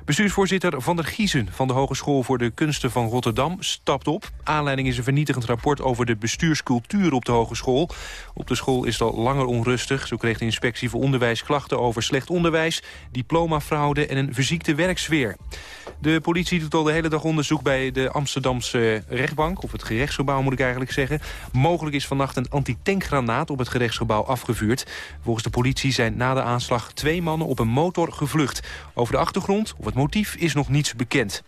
Bestuursvoorzitter Van der Giezen van de Hogeschool voor de Kunsten van Rotterdam stapt op. Aanleiding is een vernietigend rapport over de bestuurscultuur op de hogeschool. Op de school is het al langer onrustig. Zo kreeg de inspectie voor onderwijs klachten over slecht onderwijs, diplomafraude en een verziekte werksfeer. De politie doet al de hele dag onderzoek bij de Amsterdamse rechtbank, of het gerechtsgebouw moet ik eigenlijk zeggen. Mogelijk is vannacht een antitankgranaat op het gerechtsgebouw afgevuurd. Volgens de politie zijn na de aanslag twee mannen op een motor gevlucht. Over de achtergrond of het motief is nog niets bekend.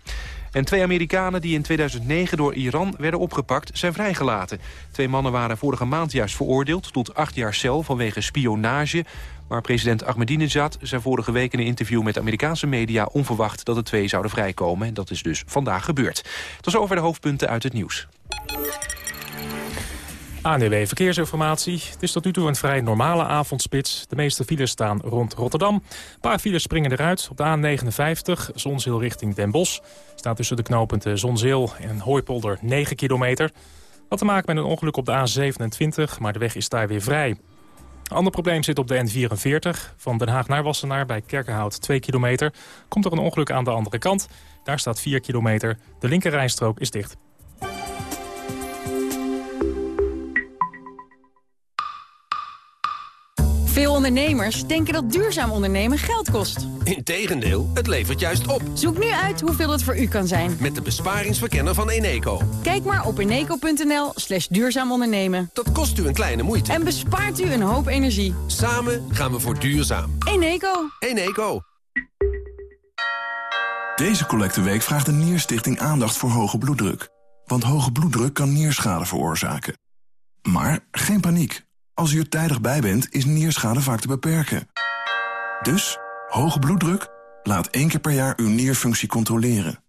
En twee Amerikanen die in 2009 door Iran werden opgepakt zijn vrijgelaten. Twee mannen waren vorige maand juist veroordeeld tot acht jaar cel vanwege spionage. Maar president Ahmadinejad zei vorige week in een interview met Amerikaanse media onverwacht dat de twee zouden vrijkomen. En dat is dus vandaag gebeurd. Tot zover de hoofdpunten uit het nieuws. ANW Verkeersinformatie. Het is tot nu toe een vrij normale avondspits. De meeste files staan rond Rotterdam. Een paar files springen eruit. Op de A59, Zonzeel richting Den Bosch... staat tussen de knooppunten Zonzeel en Hooipolder 9 kilometer. Wat te maken met een ongeluk op de A27, maar de weg is daar weer vrij. Een ander probleem zit op de N44. Van Den Haag naar Wassenaar bij Kerkenhout 2 kilometer. Komt er een ongeluk aan de andere kant. Daar staat 4 kilometer. De linkerrijstrook is dicht. Veel ondernemers denken dat duurzaam ondernemen geld kost. Integendeel, het levert juist op. Zoek nu uit hoeveel het voor u kan zijn. Met de besparingsverkenner van Eneco. Kijk maar op eneco.nl slash duurzaam ondernemen. Dat kost u een kleine moeite. En bespaart u een hoop energie. Samen gaan we voor duurzaam. Eneco. Eneco. Deze collecteweek vraagt de Nierstichting aandacht voor hoge bloeddruk. Want hoge bloeddruk kan nierschade veroorzaken. Maar geen paniek. Als u er tijdig bij bent, is nierschade vaak te beperken. Dus, hoge bloeddruk? Laat één keer per jaar uw nierfunctie controleren.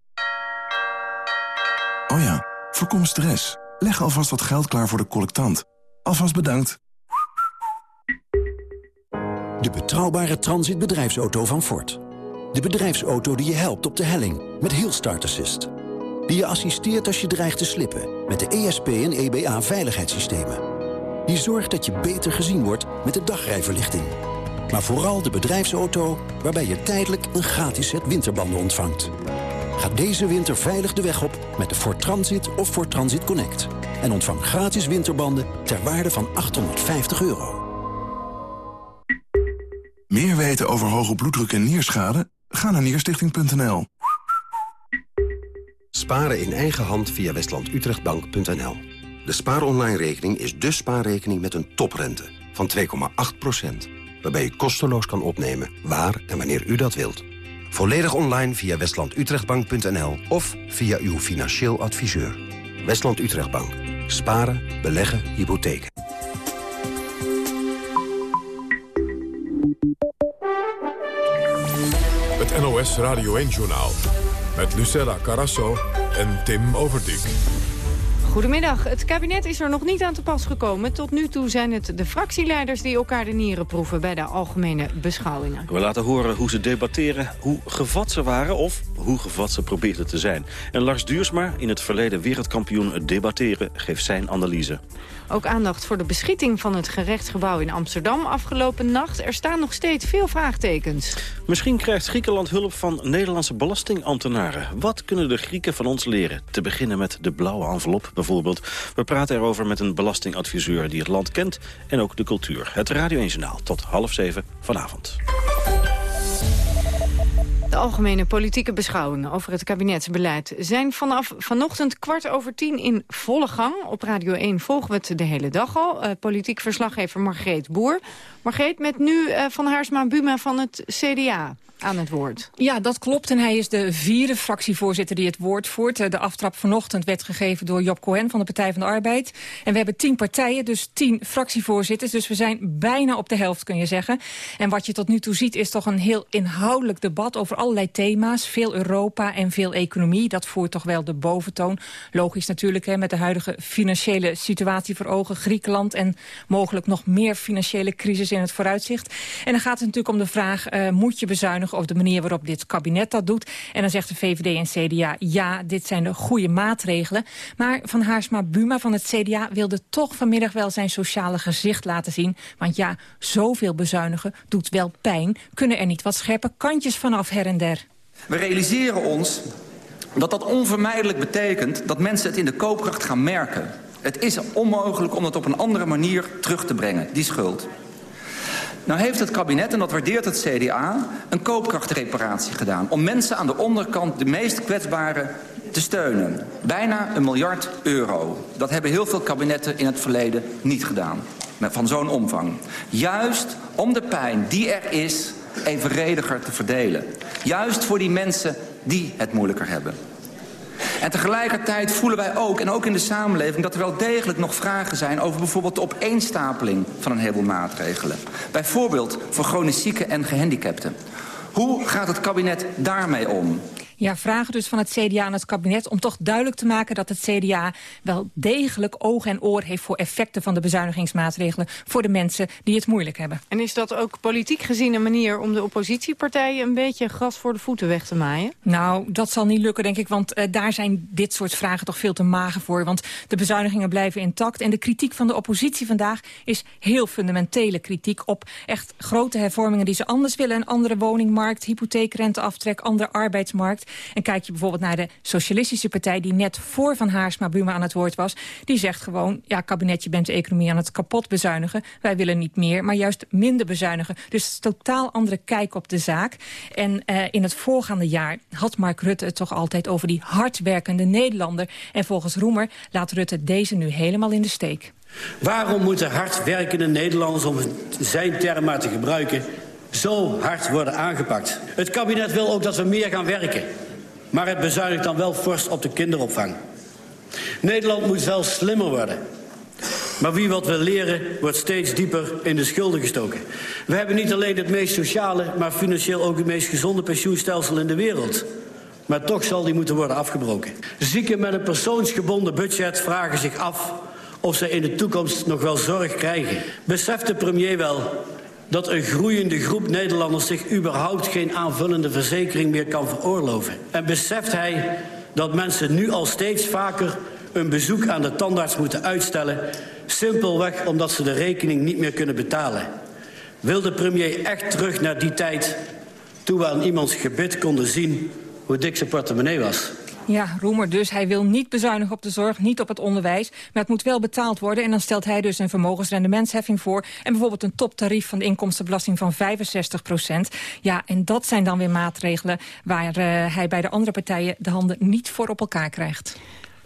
Oh ja, voorkom stress. Leg alvast wat geld klaar voor de collectant. Alvast bedankt. De betrouwbare transitbedrijfsauto van Ford. De bedrijfsauto die je helpt op de helling met heel start assist. Die je assisteert als je dreigt te slippen met de ESP en EBA veiligheidssystemen. Die zorgt dat je beter gezien wordt met de dagrijverlichting. Maar vooral de bedrijfsauto waarbij je tijdelijk een gratis set winterbanden ontvangt. Ga deze winter veilig de weg op met de Ford Transit of Ford Transit Connect. En ontvang gratis winterbanden ter waarde van 850 euro. Meer weten over hoge bloeddruk en nierschade? Ga naar nierstichting.nl. Sparen in eigen hand via westlandutrechtbank.nl de SpaarOnline-rekening is de spaarrekening met een toprente van 2,8%. Waarbij u kosteloos kan opnemen waar en wanneer u dat wilt. Volledig online via westlandutrechtbank.nl of via uw financieel adviseur. Westland Utrechtbank. Sparen, beleggen, hypotheken. Het NOS Radio 1-journaal. Met Lucella Carasso en Tim Overdijk. Goedemiddag. Het kabinet is er nog niet aan te pas gekomen. Tot nu toe zijn het de fractieleiders die elkaar de nieren proeven... bij de algemene beschouwingen. We laten horen hoe ze debatteren, hoe gevat ze waren... of hoe gevat ze probeerden te zijn. En Lars Duursma, in het verleden wereldkampioen debatteren... geeft zijn analyse. Ook aandacht voor de beschieting van het gerechtsgebouw in Amsterdam afgelopen nacht. Er staan nog steeds veel vraagtekens. Misschien krijgt Griekenland hulp van Nederlandse belastingambtenaren. Wat kunnen de Grieken van ons leren? Te beginnen met de blauwe envelop bijvoorbeeld. We praten erover met een belastingadviseur die het land kent en ook de cultuur. Het Radio 1 Journaal tot half zeven vanavond. De algemene politieke beschouwingen over het kabinetsbeleid zijn vanaf vanochtend kwart over tien in volle gang. Op Radio 1 volgen we het de hele dag al. Uh, politiek verslaggever Margreet Boer. Margreet, met nu uh, Van Haarsma Buma van het CDA aan het woord. Ja, dat klopt. En hij is de vierde fractievoorzitter die het woord voert. Eh, de aftrap vanochtend werd gegeven door Job Cohen van de Partij van de Arbeid. En we hebben tien partijen, dus tien fractievoorzitters. Dus we zijn bijna op de helft, kun je zeggen. En wat je tot nu toe ziet is toch een heel inhoudelijk debat over alle allerlei thema's. Veel Europa en veel economie. Dat voert toch wel de boventoon. Logisch natuurlijk hè, met de huidige financiële situatie voor ogen. Griekenland en mogelijk nog meer financiële crisis in het vooruitzicht. En dan gaat het natuurlijk om de vraag... Uh, moet je bezuinigen of de manier waarop dit kabinet dat doet? En dan zegt de VVD en CDA... ja, dit zijn de goede maatregelen. Maar Van Haarsma Buma van het CDA wilde toch vanmiddag wel zijn sociale gezicht laten zien. Want ja, zoveel bezuinigen doet wel pijn. Kunnen er niet wat scherpe kantjes vanaf her en der? We realiseren ons dat dat onvermijdelijk betekent dat mensen het in de koopkracht gaan merken. Het is onmogelijk om dat op een andere manier terug te brengen, die schuld. Nou heeft het kabinet, en dat waardeert het CDA, een koopkrachtreparatie gedaan... om mensen aan de onderkant, de meest kwetsbare, te steunen. Bijna een miljard euro. Dat hebben heel veel kabinetten in het verleden niet gedaan. Van zo'n omvang. Juist om de pijn die er is evenrediger te verdelen. Juist voor die mensen die het moeilijker hebben. En tegelijkertijd voelen wij ook, en ook in de samenleving... dat er wel degelijk nog vragen zijn over bijvoorbeeld de opeenstapeling van een heleboel maatregelen. Bijvoorbeeld voor chronisch zieken en gehandicapten. Hoe gaat het kabinet daarmee om? Ja, vragen dus van het CDA aan het kabinet om toch duidelijk te maken dat het CDA wel degelijk oog en oor heeft voor effecten van de bezuinigingsmaatregelen voor de mensen die het moeilijk hebben. En is dat ook politiek gezien een manier om de oppositiepartijen een beetje gras voor de voeten weg te maaien? Nou, dat zal niet lukken denk ik, want uh, daar zijn dit soort vragen toch veel te mager voor. Want de bezuinigingen blijven intact en de kritiek van de oppositie vandaag is heel fundamentele kritiek op echt grote hervormingen die ze anders willen. Een andere woningmarkt, hypotheekrenteaftrek, andere arbeidsmarkt. En kijk je bijvoorbeeld naar de Socialistische Partij... die net voor Van Haarsma Buma aan het woord was... die zegt gewoon, ja, kabinet, je bent de economie aan het kapot bezuinigen. Wij willen niet meer, maar juist minder bezuinigen. Dus het is totaal andere kijk op de zaak. En uh, in het voorgaande jaar had Mark Rutte het toch altijd over die hardwerkende Nederlander. En volgens Roemer laat Rutte deze nu helemaal in de steek. Waarom moeten hardwerkende Nederlanders, om zijn term maar te gebruiken zo hard worden aangepakt. Het kabinet wil ook dat we meer gaan werken. Maar het bezuinigt dan wel fors op de kinderopvang. Nederland moet wel slimmer worden. Maar wie wat wil leren, wordt steeds dieper in de schulden gestoken. We hebben niet alleen het meest sociale, maar financieel ook het meest gezonde pensioenstelsel in de wereld. Maar toch zal die moeten worden afgebroken. Zieken met een persoonsgebonden budget vragen zich af of ze in de toekomst nog wel zorg krijgen. Beseft de premier wel dat een groeiende groep Nederlanders zich überhaupt geen aanvullende verzekering meer kan veroorloven? En beseft hij dat mensen nu al steeds vaker een bezoek aan de tandarts moeten uitstellen, simpelweg omdat ze de rekening niet meer kunnen betalen? Wil de premier echt terug naar die tijd toen we aan iemands gebit konden zien hoe dik zijn portemonnee was? Ja, Roemer dus. Hij wil niet bezuinigen op de zorg, niet op het onderwijs. Maar het moet wel betaald worden. En dan stelt hij dus een vermogensrendementsheffing voor. En bijvoorbeeld een toptarief van de inkomstenbelasting van 65 procent. Ja, en dat zijn dan weer maatregelen waar uh, hij bij de andere partijen de handen niet voor op elkaar krijgt.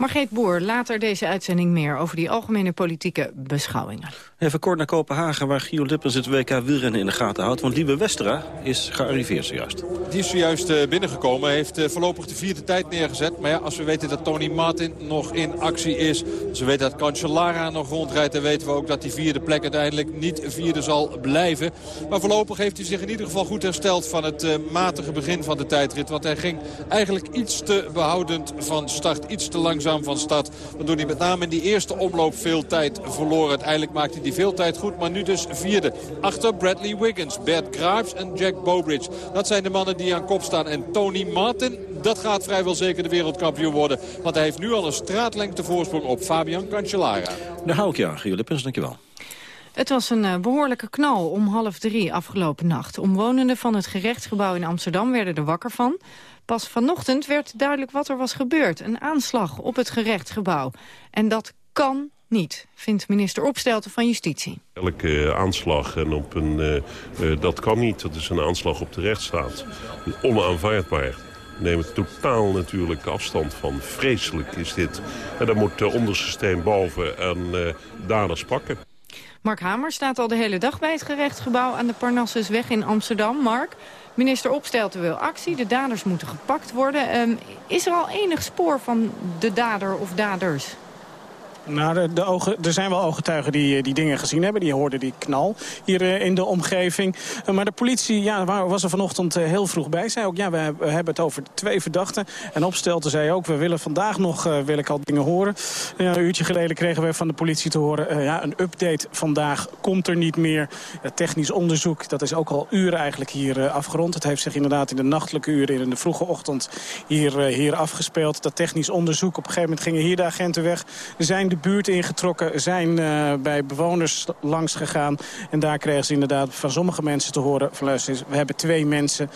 Margreet Boer, later deze uitzending meer over die algemene politieke beschouwingen. Even kort naar Kopenhagen, waar Gio Lippens het WK wielrennen in de gaten houdt. Want Liebe Westra is gearriveerd zojuist. Die is zojuist uh, binnengekomen, heeft uh, voorlopig de vierde tijd neergezet. Maar ja, als we weten dat Tony Martin nog in actie is... als we weten dat Cancellara nog rondrijdt... dan weten we ook dat die vierde plek uiteindelijk niet vierde zal blijven. Maar voorlopig heeft hij zich in ieder geval goed hersteld... van het uh, matige begin van de tijdrit. Want hij ging eigenlijk iets te behoudend van start, iets te langzaam van start. Waardoor hij met name in die eerste omloop veel tijd verloor. Uiteindelijk maakte hij veel tijd goed, maar nu dus vierde. Achter Bradley Wiggins, Bert Graves en Jack Bobridge. Dat zijn de mannen die aan kop staan. En Tony Martin, dat gaat vrijwel zeker de wereldkampioen worden. Want hij heeft nu al een straatlengte voorsprong op Fabian Cancellara. Daar hou ik je aan, Gio Lippens. Dankjewel. Het was een uh, behoorlijke knal om half drie afgelopen nacht. Omwonenden van het gerechtsgebouw in Amsterdam werden er wakker van. Pas vanochtend werd duidelijk wat er was gebeurd. Een aanslag op het gerechtsgebouw. En dat kan niet, vindt minister Opstelten van Justitie. Elke uh, aanslag en op een, uh, uh, dat kan niet. Dat is een aanslag op de rechtsstaat. Onaanvaardbaar. We nemen totaal natuurlijk afstand van. Vreselijk is dit. En dan moet de onderste steen boven en daders pakken. Mark Hamer staat al de hele dag bij het gerechtsgebouw aan de Parnassusweg in Amsterdam. Mark, minister Opstelten wil actie, de daders moeten gepakt worden. Um, is er al enig spoor van de dader of daders? Nou, de, de ogen, er zijn wel ooggetuigen die, die dingen gezien hebben. Die hoorden die knal hier in de omgeving. maar de politie ja, was er vanochtend heel vroeg bij. Zei ook, ja, we, hebben het over twee verdachten. En Opstelten zei ook, we willen vandaag nog wil ik al dingen horen. Een uurtje geleden kregen we van de politie te horen... ja, een update vandaag komt er niet meer. technisch onderzoek, dat is ook al uren eigenlijk hier afgerond. Het heeft zich inderdaad in de nachtelijke uren, in de vroege ochtend hier, hier afgespeeld. Dat technisch onderzoek, op een gegeven moment gingen hier de agenten weg. Zijn de buurt ingetrokken, zijn uh, bij bewoners langs gegaan. En daar kregen ze inderdaad van sommige mensen te horen... We hebben twee mensen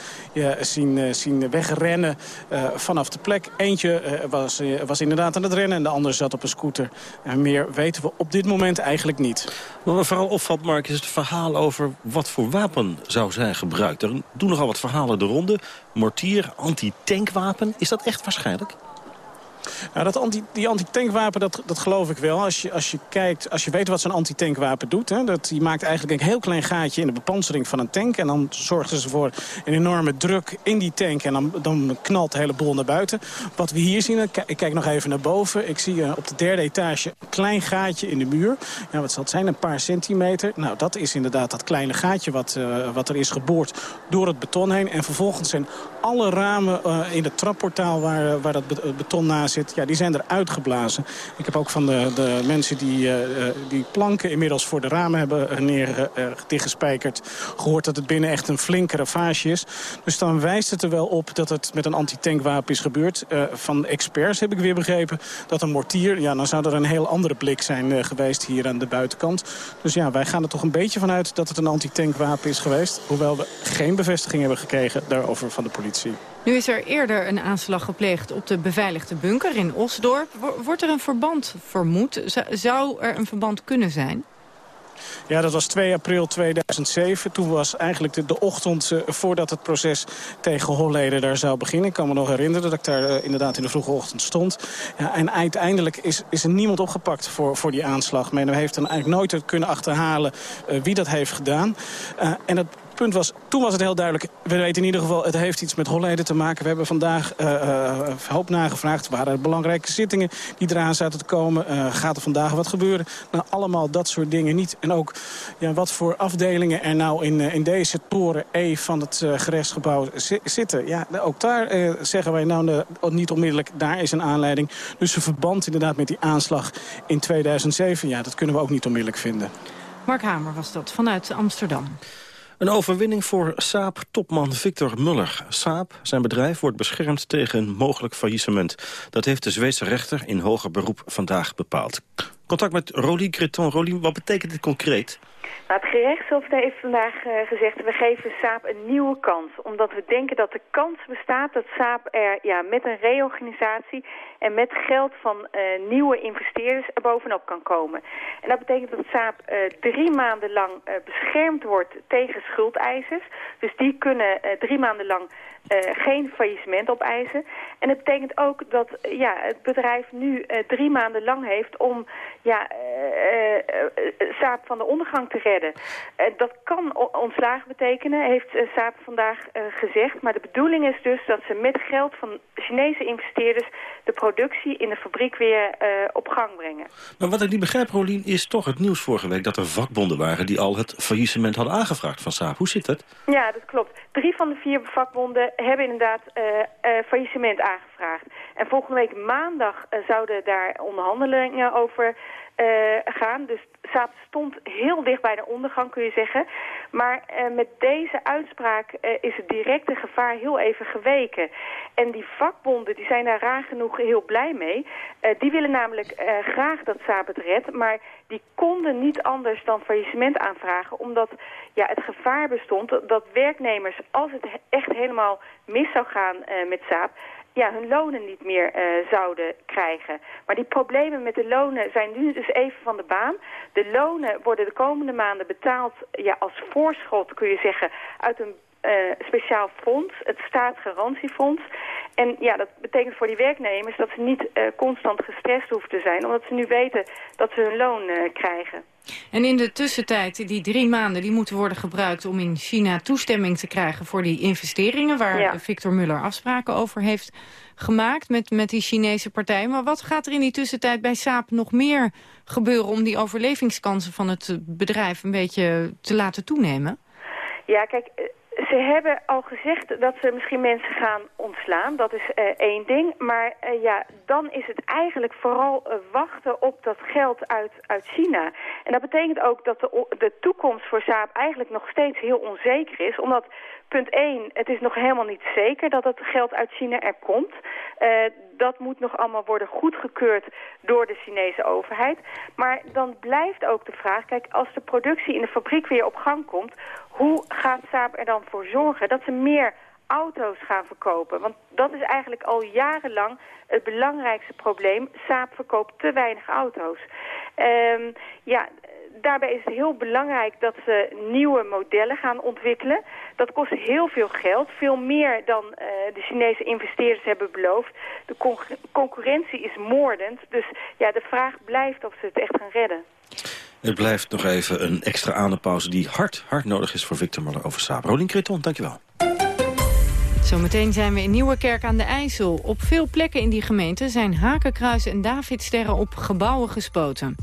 zien, uh, zien wegrennen uh, vanaf de plek. Eentje was, was inderdaad aan het rennen en de andere zat op een scooter. En meer weten we op dit moment eigenlijk niet. Wat vooral opvalt, Mark, is het verhaal over wat voor wapen zou zijn gebruikt. Er doen nogal wat verhalen de ronde. Mortier, anti-tankwapen. Is dat echt waarschijnlijk? Nou, dat anti, die anti-tankwapen, dat, dat geloof ik wel. Als je, als je kijkt, als je weet wat zo'n anti-tankwapen doet... Hè, dat, die maakt eigenlijk een heel klein gaatje in de bepansering van een tank... en dan zorgen ze voor een enorme druk in die tank... en dan, dan knalt de hele boel naar buiten. Wat we hier zien, ik kijk nog even naar boven... ik zie uh, op de derde etage een klein gaatje in de muur. Ja, wat zal het zijn? Een paar centimeter. Nou, dat is inderdaad dat kleine gaatje wat, uh, wat er is geboord door het beton heen. En vervolgens zijn alle ramen uh, in het trapportaal waar, waar dat beton naast ja, die zijn er uitgeblazen. Ik heb ook van de, de mensen die, uh, die planken inmiddels voor de ramen hebben neer uh, dichtgespijkerd... gehoord dat het binnen echt een flinke ravage is. Dus dan wijst het er wel op dat het met een antitankwapen is gebeurd. Van experts heb ik weer begrepen dat een mortier... ja, dan zou er een heel andere blik zijn geweest hier aan de buitenkant. Dus ja, wij gaan er toch een beetje vanuit dat het een antitankwapen is geweest. Hoewel we geen bevestiging hebben gekregen daarover van de politie. Nu is er eerder een aanslag gepleegd op de beveiligde bunker in Osdorp. Wordt er een verband vermoed? Zou er een verband kunnen zijn? Ja, dat was 2 april 2007. Toen was eigenlijk de, ochtend uh, voordat het proces tegen Holleden daar zou beginnen. Ik kan me nog herinneren dat ik daar uh, inderdaad in de vroege ochtend stond. Ja, en uiteindelijk is, is er niemand opgepakt voor, voor die aanslag. Men heeft dan eigenlijk nooit kunnen achterhalen uh, wie dat heeft gedaan. en het punt was, toen was het heel duidelijk... we weten in ieder geval, het heeft iets met Holleden te maken. We hebben vandaag uh, hoop nagevraagd. Waren er belangrijke zittingen die eraan zaten te komen? Uh, gaat er vandaag wat gebeuren? Nou, allemaal dat soort dingen niet. En ook ja, wat voor afdelingen er nou in, in deze toren E van het gerechtsgebouw zitten. Ja, ook daar zeggen wij nou niet onmiddellijk, daar is een aanleiding. Dus een verband inderdaad met die aanslag in 2007, ja, dat kunnen we ook niet onmiddellijk vinden. Mark Hamer was dat, vanuit Amsterdam. Een overwinning voor Saab-topman Victor Muller. Saab, zijn bedrijf, wordt beschermd tegen een mogelijk faillissement. Dat heeft de Zweedse rechter in hoger beroep vandaag bepaald. Contact met Rolien Creton. Rolien, wat betekent dit concreet? Het gerechtshof heeft vandaag uh, gezegd... we geven Saab een nieuwe kans. Omdat we denken dat de kans bestaat dat Saab er ja, met een reorganisatie... en met geld van uh, nieuwe investeerders er bovenop kan komen. En dat betekent dat Saab uh, drie maanden lang beschermd wordt tegen schuldeisers. Dus die kunnen drie maanden lang geen faillissement opeisen. En het betekent ook dat uh, ja, het bedrijf nu uh, drie maanden lang heeft om ja, Saab van de ondergang te redden. dat kan ontslagen betekenen, heeft Saab vandaag gezegd. Maar de bedoeling is dus dat ze met geld van Chinese investeerders de productie in de fabriek weer op gang brengen. Maar wat ik niet begrijp, Rolien, is toch het nieuws vorige week dat er vakbonden waren die al het faillissement hadden aangevraagd van Saab. Hoe zit dat? Ja, dat klopt. Drie van de vier vakbonden hebben inderdaad uh, uh, faillissement aangevraagd. En volgende week maandag uh, zouden daar onderhandelingen over gaan. Dus Saab stond heel dicht bij de ondergang, kun je zeggen. Maar met deze uitspraak is het directe gevaar heel even geweken. En die vakbonden die zijn daar raar genoeg heel blij mee. die willen namelijk graag dat Saab het redt. Maar die konden niet anders dan faillissement aanvragen. Omdat ja, het gevaar bestond dat werknemers, als het echt helemaal mis zou gaan met Saab, ja, hun lonen niet meer uh, zouden krijgen. Maar die problemen met de lonen zijn nu dus even van de baan. De lonen worden de komende maanden betaald ja, als voorschot, kun je zeggen, uit een speciaal fonds, het staatsgarantiefonds. En ja, dat betekent voor die werknemers dat ze niet constant gestrest hoeven te zijn... omdat ze nu weten dat ze hun loon krijgen. En in de tussentijd, die drie maanden, die moeten worden gebruikt om in China toestemming te krijgen voor die investeringen, waar Victor Muller afspraken over heeft gemaakt met, met die Chinese partij. Maar wat gaat er in die tussentijd bij Saab nog meer gebeuren om die overlevingskansen van het bedrijf een beetje te laten toenemen? Ja, kijk, ze hebben al gezegd dat ze misschien mensen gaan ontslaan. Dat is uh, één ding. Maar uh, ja, dan is het eigenlijk vooral uh, wachten op dat geld uit, uit China. En dat betekent ook dat de, de toekomst voor Saab eigenlijk nog steeds heel onzeker is. Omdat Punt 1, het is nog helemaal niet zeker dat het geld uit China er komt. Dat moet nog allemaal worden goedgekeurd door de Chinese overheid. Maar dan blijft ook de vraag, kijk, als de productie in de fabriek weer op gang komt... hoe gaat Saab er dan voor zorgen dat ze meer auto's gaan verkopen? Want dat is eigenlijk al jarenlang het belangrijkste probleem. Saab verkoopt te weinig auto's. Um, ja, daarbij is het heel belangrijk dat ze nieuwe modellen gaan ontwikkelen. Dat kost heel veel geld, veel meer dan uh, de Chinese investeerders hebben beloofd. De con concurrentie is moordend, dus ja, de vraag blijft of ze het echt gaan redden. Het blijft nog even een extra aanpauze die hard, hard nodig is voor Victor Muller over Saab. Rolien Kreton, dankjewel. Zometeen zijn we in Nieuwekerk aan de IJssel. Op veel plekken in die gemeente zijn hakenkruis en Davidsterren op gebouwen gespoten.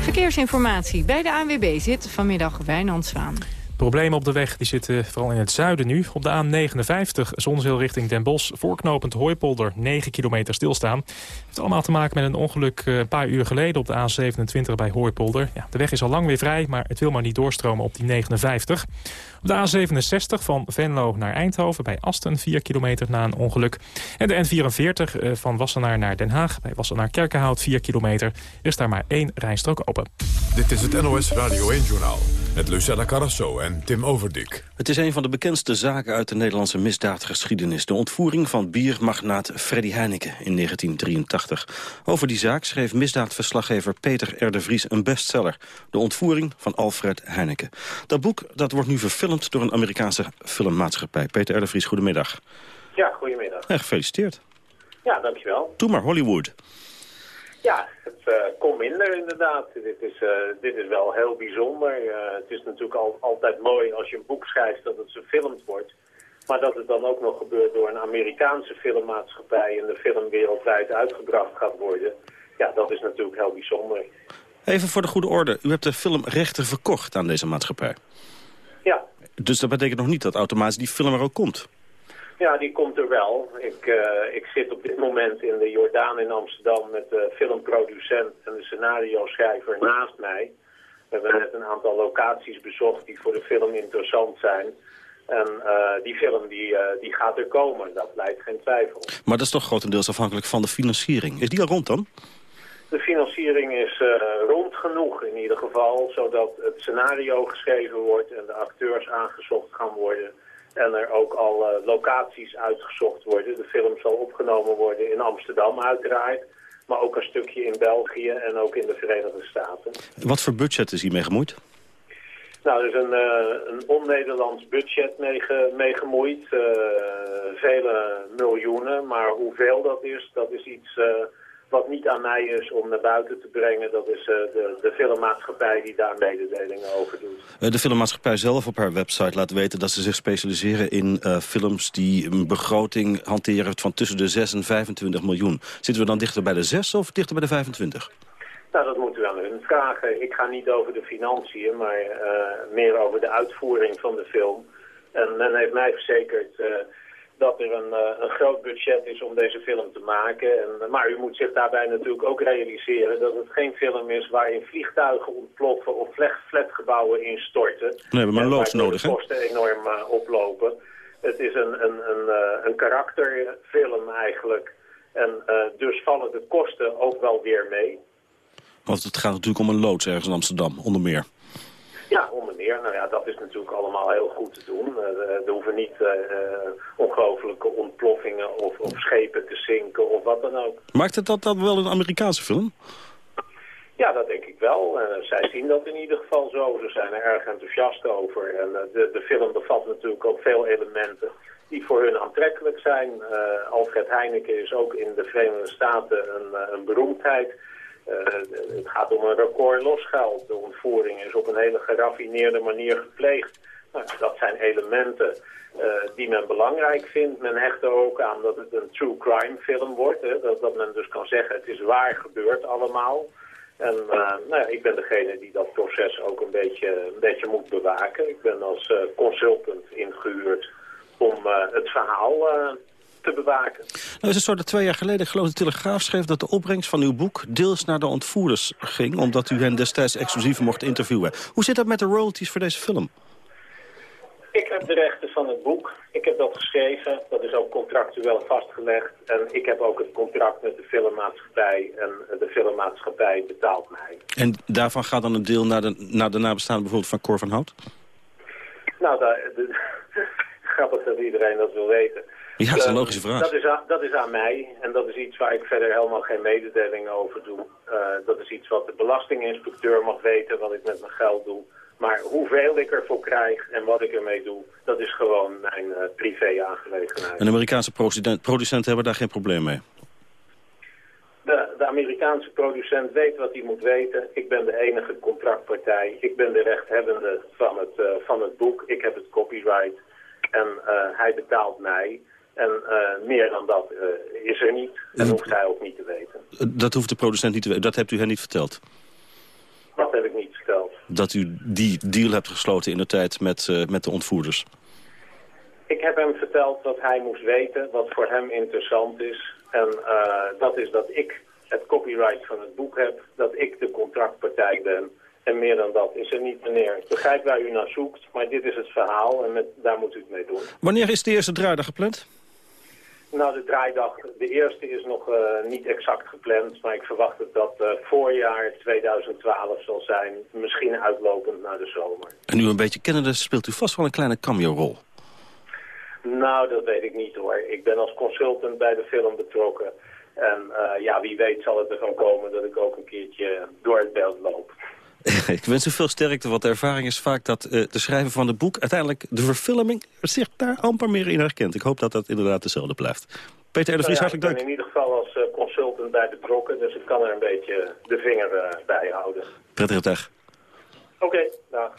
Verkeersinformatie. Bij de ANWB zit vanmiddag Wijnand Zwaan. Problemen op de weg die zitten vooral in het zuiden nu. Op de A59 Zonzeel richting Den Bosch. Voorknopend Hooipolder 9 kilometer stilstaan. Het heeft allemaal te maken met een ongeluk eh, een paar uur geleden op de A27 bij Hooipolder. Ja, de weg is al lang weer vrij, maar het wil maar niet doorstromen op die 59. Op de A67 van Venlo naar Eindhoven bij Asten 4 kilometer na een ongeluk. En de N44 eh, van Wassenaar naar Den Haag bij Wassenaar Kerkenhout 4 kilometer. Er is daar maar één rijstrook open. Dit is het NOS Radio 1-journaal met Lucella Carrasso en Tim Overdik. Het is een van de bekendste zaken uit de Nederlandse misdaadgeschiedenis. De ontvoering van biermagnaat Freddy Heineken in 1983. Over die zaak schreef misdaadverslaggever Peter R. de Vries een bestseller. De ontvoering van Alfred Heineken. Dat boek dat wordt nu verfilmd door een Amerikaanse filmmaatschappij. Peter R. de Vries, goedemiddag. Ja, goedemiddag. Ja, gefeliciteerd. Ja, dankjewel. Doe maar, Hollywood. Ja, het uh, komt minder inderdaad. Dit is, uh, dit is wel heel bijzonder. Uh, het is natuurlijk al, altijd mooi als je een boek schrijft dat het verfilmd wordt. Maar dat het dan ook nog gebeurt door een Amerikaanse filmmaatschappij... en de film wereldwijd uitgebracht gaat worden. Ja, dat is natuurlijk heel bijzonder. Even voor de goede orde. U hebt de filmrechten verkocht aan deze maatschappij. Ja. Dus dat betekent nog niet dat automatisch die film er ook komt? Ja, die komt er wel. Ik, uh, ik zit op dit moment in de Jordaan in Amsterdam met de filmproducent en de scenario-schrijver naast mij. We hebben net een aantal locaties bezocht die voor de film interessant zijn. En uh, die film die, uh, die gaat er komen, dat lijkt geen twijfel. Maar dat is toch grotendeels afhankelijk van de financiering. Is die al rond dan? De financiering is uh, rond genoeg in ieder geval, zodat het scenario geschreven wordt en de acteurs aangezocht gaan worden. En er ook al uh, locaties uitgezocht worden. De film zal opgenomen worden in Amsterdam uiteraard. Maar ook een stukje in België en ook in de Verenigde Staten. Wat voor budget is hiermee gemoeid? Nou, er is een, uh, een on-Nederlands budget mee, ge, mee gemoeid. Uh, vele miljoenen. Maar hoeveel dat is, dat is iets wat niet aan mij is om naar buiten te brengen. Dat is uh, de, de filmmaatschappij die daar mededelingen over doet. De filmmaatschappij zelf op haar website laat weten dat ze zich specialiseren in uh, films die een begroting hanteren van tussen de 6 en 25 miljoen. Zitten we dan dichter bij de 6 of dichter bij de 25? Nou, dat moeten we aan hun vragen. Ik ga niet over de financiën, maar uh, meer over de uitvoering van de film. En men heeft mij verzekerd dat er een, uh, een groot budget is om deze film te maken. En, maar u moet zich daarbij natuurlijk ook realiseren dat het geen film is waarin vliegtuigen ontploffen of flatgebouwen instorten. Nee, we hebben maar loods nodig, de kosten enorm uh, oplopen. Het is een, een, een, uh, een karakterfilm eigenlijk. En dus vallen de kosten ook wel weer mee. Want het gaat natuurlijk om een loods ergens in Amsterdam, onder meer. Ja, onder meer. Nou ja, dat is natuurlijk allemaal heel goed te doen. Er hoeven niet uh, ongelooflijke ontploffingen of, of, schepen te zinken of wat dan ook. Maakt het dat, dat wel een Amerikaanse film? Ja, dat denk ik wel. Uh, zij zien dat in ieder geval zo. Ze zijn er erg enthousiast over. En uh, de, de film bevat natuurlijk ook veel elementen die voor hun aantrekkelijk zijn. Uh, Alfred Heineken is ook in de Verenigde Staten een, een beroemdheid. Het gaat om een record losgeld. De ontvoering is op een hele geraffineerde manier gepleegd. Nou, dat zijn elementen die men belangrijk vindt. Men hecht er ook aan dat het een true crime film wordt. Dat, dat men dus kan zeggen het is waar gebeurd allemaal. En uh, nou ja, ik ben degene die dat proces ook een beetje, moet bewaken. Ik ben als consultant ingehuurd om het verhaal te bewaken. Nou is het zo dat twee jaar geleden, geloof de Telegraaf schreef... dat de opbrengst van uw boek deels naar de ontvoerders ging... omdat u hen destijds exclusief mocht interviewen. Hoe zit dat met de royalties voor deze film? Ik heb de rechten van het boek. Ik heb dat geschreven. Dat is ook contractueel vastgelegd. En ik heb ook het contract met de filmmaatschappij. En de filmmaatschappij betaalt mij. En daarvan gaat dan een deel naar de, naar de nabestaanden bijvoorbeeld van Cor van Hout? Nou, daar, de, grappig dat iedereen dat wil weten. Ja, dat is een ehm, logische vraag. Dat is, aan, dat is aan mij. En dat is iets waar ik verder helemaal geen mededeling over doe. Uh, dat is iets wat de belastinginspecteur mag weten, wat ik met mijn geld doe. Maar hoeveel ik ervoor krijg en wat ik ermee doe, dat is gewoon mijn uh, privé-aangelegenheid. En Amerikaanse producenten hebben daar geen probleem mee? De, de, Amerikaanse producent weet wat hij moet weten. Ik ben de enige contractpartij. Ik ben de rechthebbende van het, uh, van het boek. Ik heb het copyright. En hij betaalt mij. En uh, meer dan dat is er niet. En hoeft hij ook niet te weten. Dat hoeft de producent niet te weten. Dat hebt u hen niet verteld? Dat heb ik niet verteld. Dat u die deal hebt gesloten in de tijd met, uh, met de ontvoerders? Ik heb hem verteld dat hij moest weten wat voor hem interessant is. En dat is dat ik het copyright van het boek heb. Dat ik de contractpartij ben. En meer dan dat is er niet, meneer. Ik begrijp waar u naar zoekt, maar dit is het verhaal en met, daar moet u het mee doen. Wanneer is de eerste draaidag gepland? Nou, de draaidag, de eerste is nog uh, niet exact gepland, maar ik verwacht dat dat uh, voorjaar 2012 zal zijn. Misschien uitlopend naar de zomer. En nu een beetje kennende speelt u vast wel een kleine cameo-rol. Nou, dat weet ik niet hoor. Ik ben als consultant bij de film betrokken. En uh, ja, wie weet zal het ervan komen dat ik ook een keertje door het beeld loop. ik wens u veel sterkte, want de ervaring is vaak dat uh, de schrijver van het boek... uiteindelijk de verfilming zich daar amper meer in herkent. Ik hoop dat dat inderdaad dezelfde blijft. Peter Erdevries, nou ja, hartelijk dank. Ik ben in ieder geval als uh, consultant bij betrokken, dus ik kan er een beetje de vinger uh, bij houden. Prettige dag. Oké, okay, dag.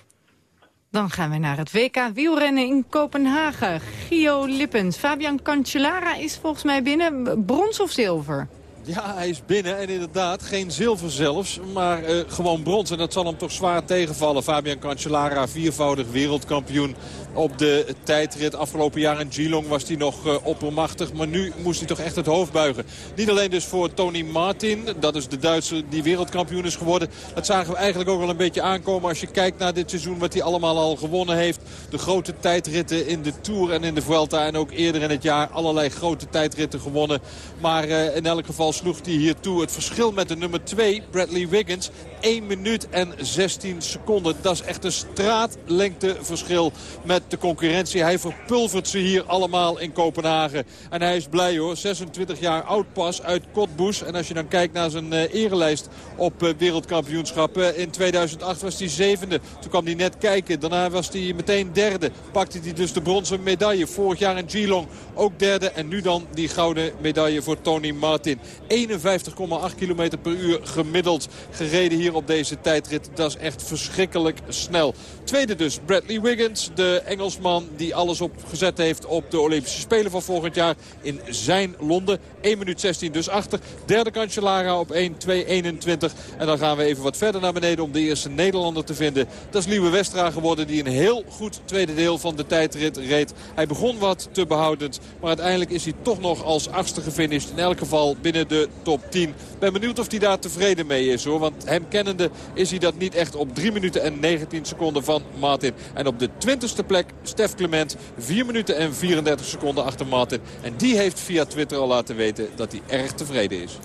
Dan gaan we naar het WK wielrennen in Kopenhagen. Gio Lippens, Fabian Cancellara is volgens mij binnen. Brons of zilver? Ja, hij is binnen en inderdaad geen zilver zelfs, maar uh, gewoon brons. En dat zal hem toch zwaar tegenvallen. Fabian Cancellara, viervoudig wereldkampioen op de tijdrit. Afgelopen jaar in Geelong was hij nog uh, oppermachtig. Maar nu moest hij toch echt het hoofd buigen. Niet alleen dus voor Tony Martin. Dat is de Duitser die wereldkampioen is geworden. Dat zagen we eigenlijk ook wel een beetje aankomen. Als je kijkt naar dit seizoen wat hij allemaal al gewonnen heeft. De grote tijdritten in de Tour en in de Vuelta. En ook eerder in het jaar allerlei grote tijdritten gewonnen. Maar uh, in elk geval sloeg hij hier toe. Het verschil met de nummer 2, Bradley Wiggins, 1 minuut en 16 seconden. Dat is echt een straatlengte verschil met de concurrentie. Hij verpulvert ze hier allemaal in Kopenhagen. En hij is blij hoor. 26 jaar oud pas uit Cottbus. En als je dan kijkt naar zijn uh, erelijst op uh, wereldkampioenschappen. in 2008 was hij zevende. Toen kwam hij net kijken. Daarna was hij meteen derde. Pakte hij dus de bronzen medaille. Vorig jaar in Geelong ook derde. En nu dan die gouden medaille voor Tony Martin. 51,8 km per uur gemiddeld gereden hier op deze tijdrit. Dat is echt verschrikkelijk snel. Tweede dus Bradley Wiggins, de Engelsman die alles opgezet heeft op de Olympische Spelen van volgend jaar in zijn Londen. 1 minuut 16 dus achter. Derde Cancellara op 1, 2, 21. En dan gaan we even wat verder naar beneden om de eerste Nederlander te vinden. Dat is Liewe Westra geworden die een heel goed tweede deel van de tijdrit reed. Hij begon wat te behoudend, maar uiteindelijk is hij toch nog als achtste gefinished. In elk geval binnen de top 10. Ben benieuwd of hij daar tevreden mee is hoor. Want hem kennende is hij dat niet echt op 3 minuten en 19 seconden van Martin. En op de 20ste plek Stef Clement. 4 minuten en 34 seconden achter Martin. En die heeft via Twitter al laten weten dat hij erg tevreden is.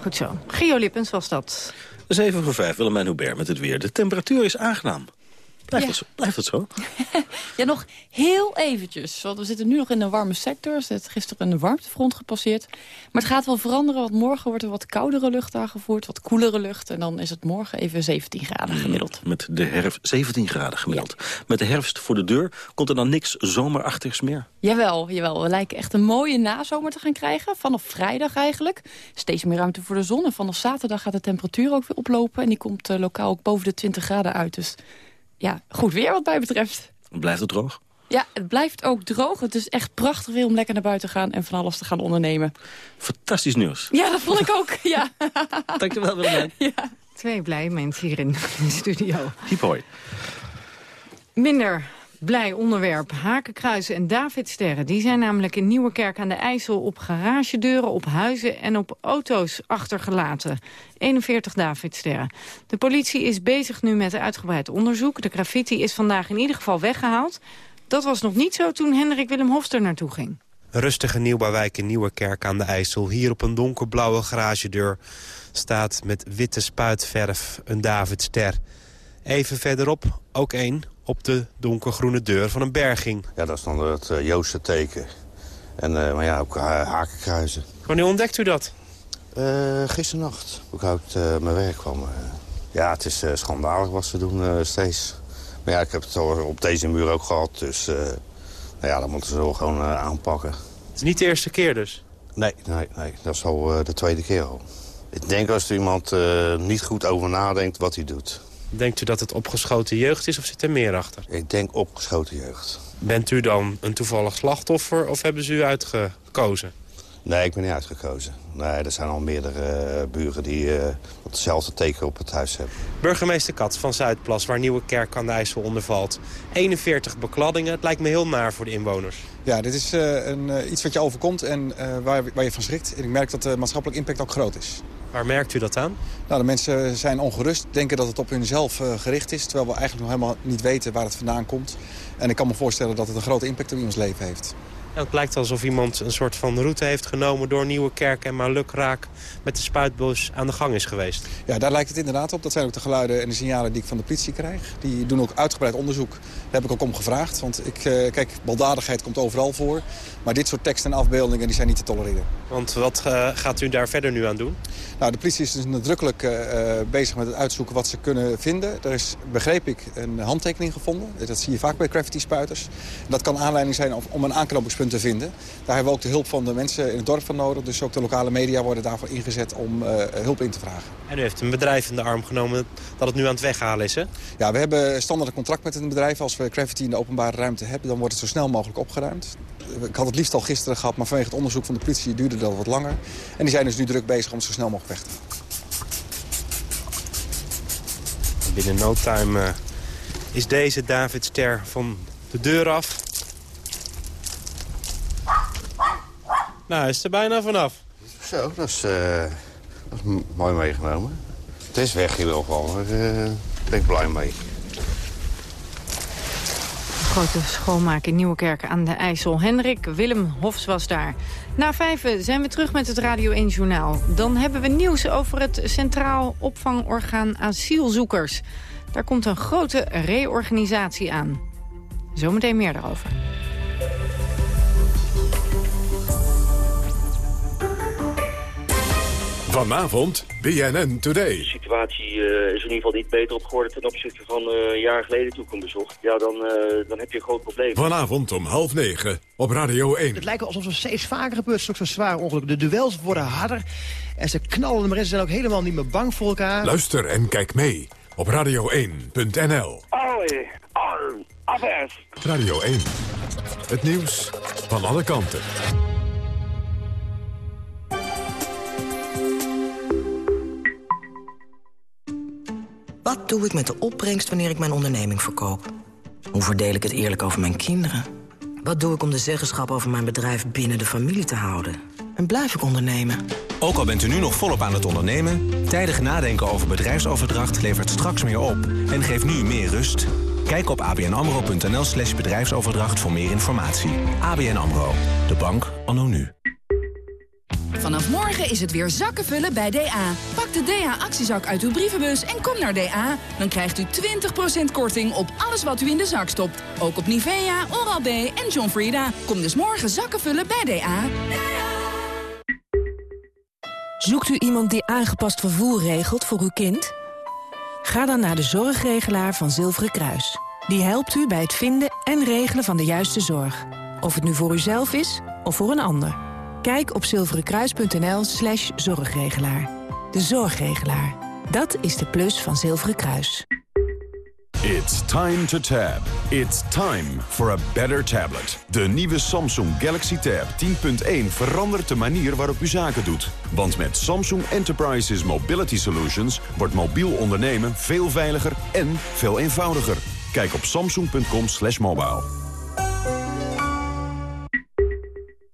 Goed zo. Gio Lippens was dat. 7 voor 5, Willemijn Hubert met het weer. De temperatuur is aangenaam. Blijft, Ja. het, zo- blijft het zo? Ja, nog heel eventjes. Want we zitten nu nog in een warme sector. Er is gisteren een warmtefront gepasseerd. Maar het gaat wel veranderen, want morgen wordt er wat koudere lucht aangevoerd. Wat koelere lucht. En dan is het morgen even 17 graden gemiddeld. Met de herfst 17 graden gemiddeld. Met de herfst voor de deur komt er dan niks zomerachtigs meer. Jawel, jawel. We lijken echt een mooie nazomer te gaan krijgen. Vanaf vrijdag eigenlijk. Steeds meer ruimte voor de zon. En vanaf zaterdag gaat de temperatuur ook weer oplopen. En die komt eh, lokaal ook boven de 20 graden uit. Dus ja, goed weer wat mij betreft. Blijft het droog? Ja, het blijft ook droog. Het is echt prachtig weer om lekker naar buiten te gaan en van alles te gaan ondernemen. Fantastisch nieuws. Ja, dat vond ik ook. Ja. Dankjewel Willemijn. Twee blije mensen hier in de studio. Hiep hoi. Minder blij onderwerp. Hakenkruizen en Davidsterren. Die zijn namelijk in Nieuwekerk aan de IJssel op garagedeuren, op huizen en op auto's achtergelaten. 41 Davidsterren. De politie is bezig nu met uitgebreid onderzoek. De graffiti is vandaag in ieder geval weggehaald. Dat was nog niet zo toen Hendrik Willem Hofster naartoe ging. Rustige nieuwbouwwijk in Nieuwerkerk aan de IJssel. Hier op een donkerblauwe garagedeur staat met witte spuitverf een Davidster. Even verderop ook één op de donkergroene deur van een berging. Ja, dat is dan het uh, Joodse teken. En, uh, maar ja, ook uh, hakenkruizen. Wanneer ontdekt u dat? gisternacht, hoe ik uit mijn werk kwam. ja, het is schandalig wat ze doen steeds. Maar ja, ik heb het al op deze muur ook gehad. Dus nou ja, dat moeten ze wel gewoon aanpakken. Het is niet de eerste keer dus? Nee, nee, nee. dat is al de tweede keer al. Ik denk als er iemand niet goed over nadenkt wat hij doet. Denkt u dat het opgeschoten jeugd is of zit er meer achter? Ik denk opgeschoten jeugd. Bent u dan een toevallig slachtoffer of hebben ze u uitgekozen? Nee, ik ben niet uitgekozen. Nee, er zijn al meerdere uh, buren die uh, hetzelfde teken op het huis hebben. Burgemeester Kat van Zuidplas, waar Nieuwe Kerk aan de IJssel onder valt. 41 bekladdingen, het lijkt me heel naar voor de inwoners. Ja, dit is uh, een, iets wat je overkomt en waar, waar, je van schrikt. En ik merk dat de maatschappelijke impact ook groot is. Waar merkt u dat aan? Nou, de mensen zijn ongerust, denken dat het op hunzelf uh, gericht is... terwijl we eigenlijk nog helemaal niet weten waar het vandaan komt. En ik kan me voorstellen dat het een grote impact op iemands leven heeft. Het lijkt alsof iemand een soort van route heeft genomen... door Nieuwekerk en maar lukraak met de spuitbus aan de gang is geweest. Ja, daar lijkt het inderdaad op. Dat zijn ook de geluiden en de signalen die ik van de politie krijg. Die doen ook uitgebreid onderzoek. Daar heb ik ook om gevraagd. Want ik, uh, kijk, baldadigheid komt overal voor. Maar dit soort teksten en afbeeldingen die zijn niet te tolereren. Want wat uh, gaat u daar verder nu aan doen? Nou, de politie is dus nadrukkelijk uh, bezig met het uitzoeken wat ze kunnen vinden. Er is, begreep ik, een handtekening gevonden. Dat zie je vaak bij graffiti-spuiters. Dat kan aanleiding zijn om een aanknopingspunt te vinden. Daar hebben we ook de hulp van de mensen in het dorp van nodig. Dus ook de lokale media worden daarvoor ingezet om uh, hulp in te vragen. En u heeft een bedrijf in de arm genomen dat het nu aan het weghalen is, hè? Ja, we hebben standaard een contract met een bedrijf. Als we graffiti in de openbare ruimte hebben, dan wordt het zo snel mogelijk opgeruimd. Ik had het liefst al gisteren gehad, maar vanwege het onderzoek van de politie duurde dat wat langer. En die zijn dus nu druk bezig om het zo snel mogelijk weg te halen. Binnen no time uh, is deze David Ster van de deur af. Nou, is er bijna vanaf. Zo, dat is, uh, dat is mooi meegenomen. Het is weg hier wel van, maar uh, ben ik blij mee. Grote schoonmaak in Nieuwekerk aan de IJssel. Hendrik Willem Hofs was daar. Na vijven zijn we terug met het Radio 1 Journaal. Dan hebben we nieuws over het Centraal Opvangorgaan Asielzoekers. Daar komt een grote reorganisatie aan. Zometeen meer daarover. Vanavond BNN Today. De situatie uh, is in ieder geval niet beter op geworden ten opzichte van uh, een jaar geleden toen ik hem bezocht. Ja, dan, uh, dan heb je een groot probleem. Vanavond om half negen op Radio 1. Het lijkt alsof er steeds vaker gebeurt, zulke zware ongelukken. De duels worden harder en ze knallen, maar ze zijn ook helemaal niet meer bang voor elkaar. Luister en kijk mee op radio1.nl. Allee, al, afers. Radio 1. Het nieuws van alle kanten. Wat doe ik met de opbrengst wanneer ik mijn onderneming verkoop? Hoe verdeel ik het eerlijk over mijn kinderen? Wat doe ik om de zeggenschap over mijn bedrijf binnen de familie te houden? En blijf ik ondernemen? Ook al bent u nu nog volop aan het ondernemen... tijdig nadenken over bedrijfsoverdracht levert straks meer op... en geeft nu meer rust. Kijk op abnamro.nl slash bedrijfsoverdracht voor meer informatie. ABN AMRO, de bank anno nu. Vanaf morgen is het weer zakken vullen bij DA. Pak de DA-actiezak uit uw brievenbus en kom naar DA. Dan krijgt u 20% korting op alles wat u in de zak stopt. Ook op Nivea, Oral-B en John Frieda. Kom dus morgen zakken vullen bij DA. Zoekt u iemand die aangepast vervoer regelt voor uw kind? Ga dan naar de zorgregelaar van Zilveren Kruis. Die helpt u bij het vinden en regelen van de juiste zorg. Of het nu voor uzelf is of voor een ander. Kijk op zilverenkruis.nl slash zorgregelaar. De zorgregelaar. Dat is de plus van Zilveren Kruis. It's time to tab. It's time for a better tablet. De nieuwe Samsung Galaxy Tab 10.1 verandert de manier waarop u zaken doet. Want met Samsung Enterprises Mobility Solutions wordt mobiel ondernemen veel veiliger en veel eenvoudiger. Kijk op samsung.com slash mobile.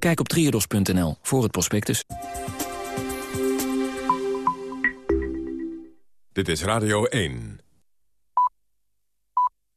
Kijk op triodos.nl voor het prospectus. Dit is Radio 1.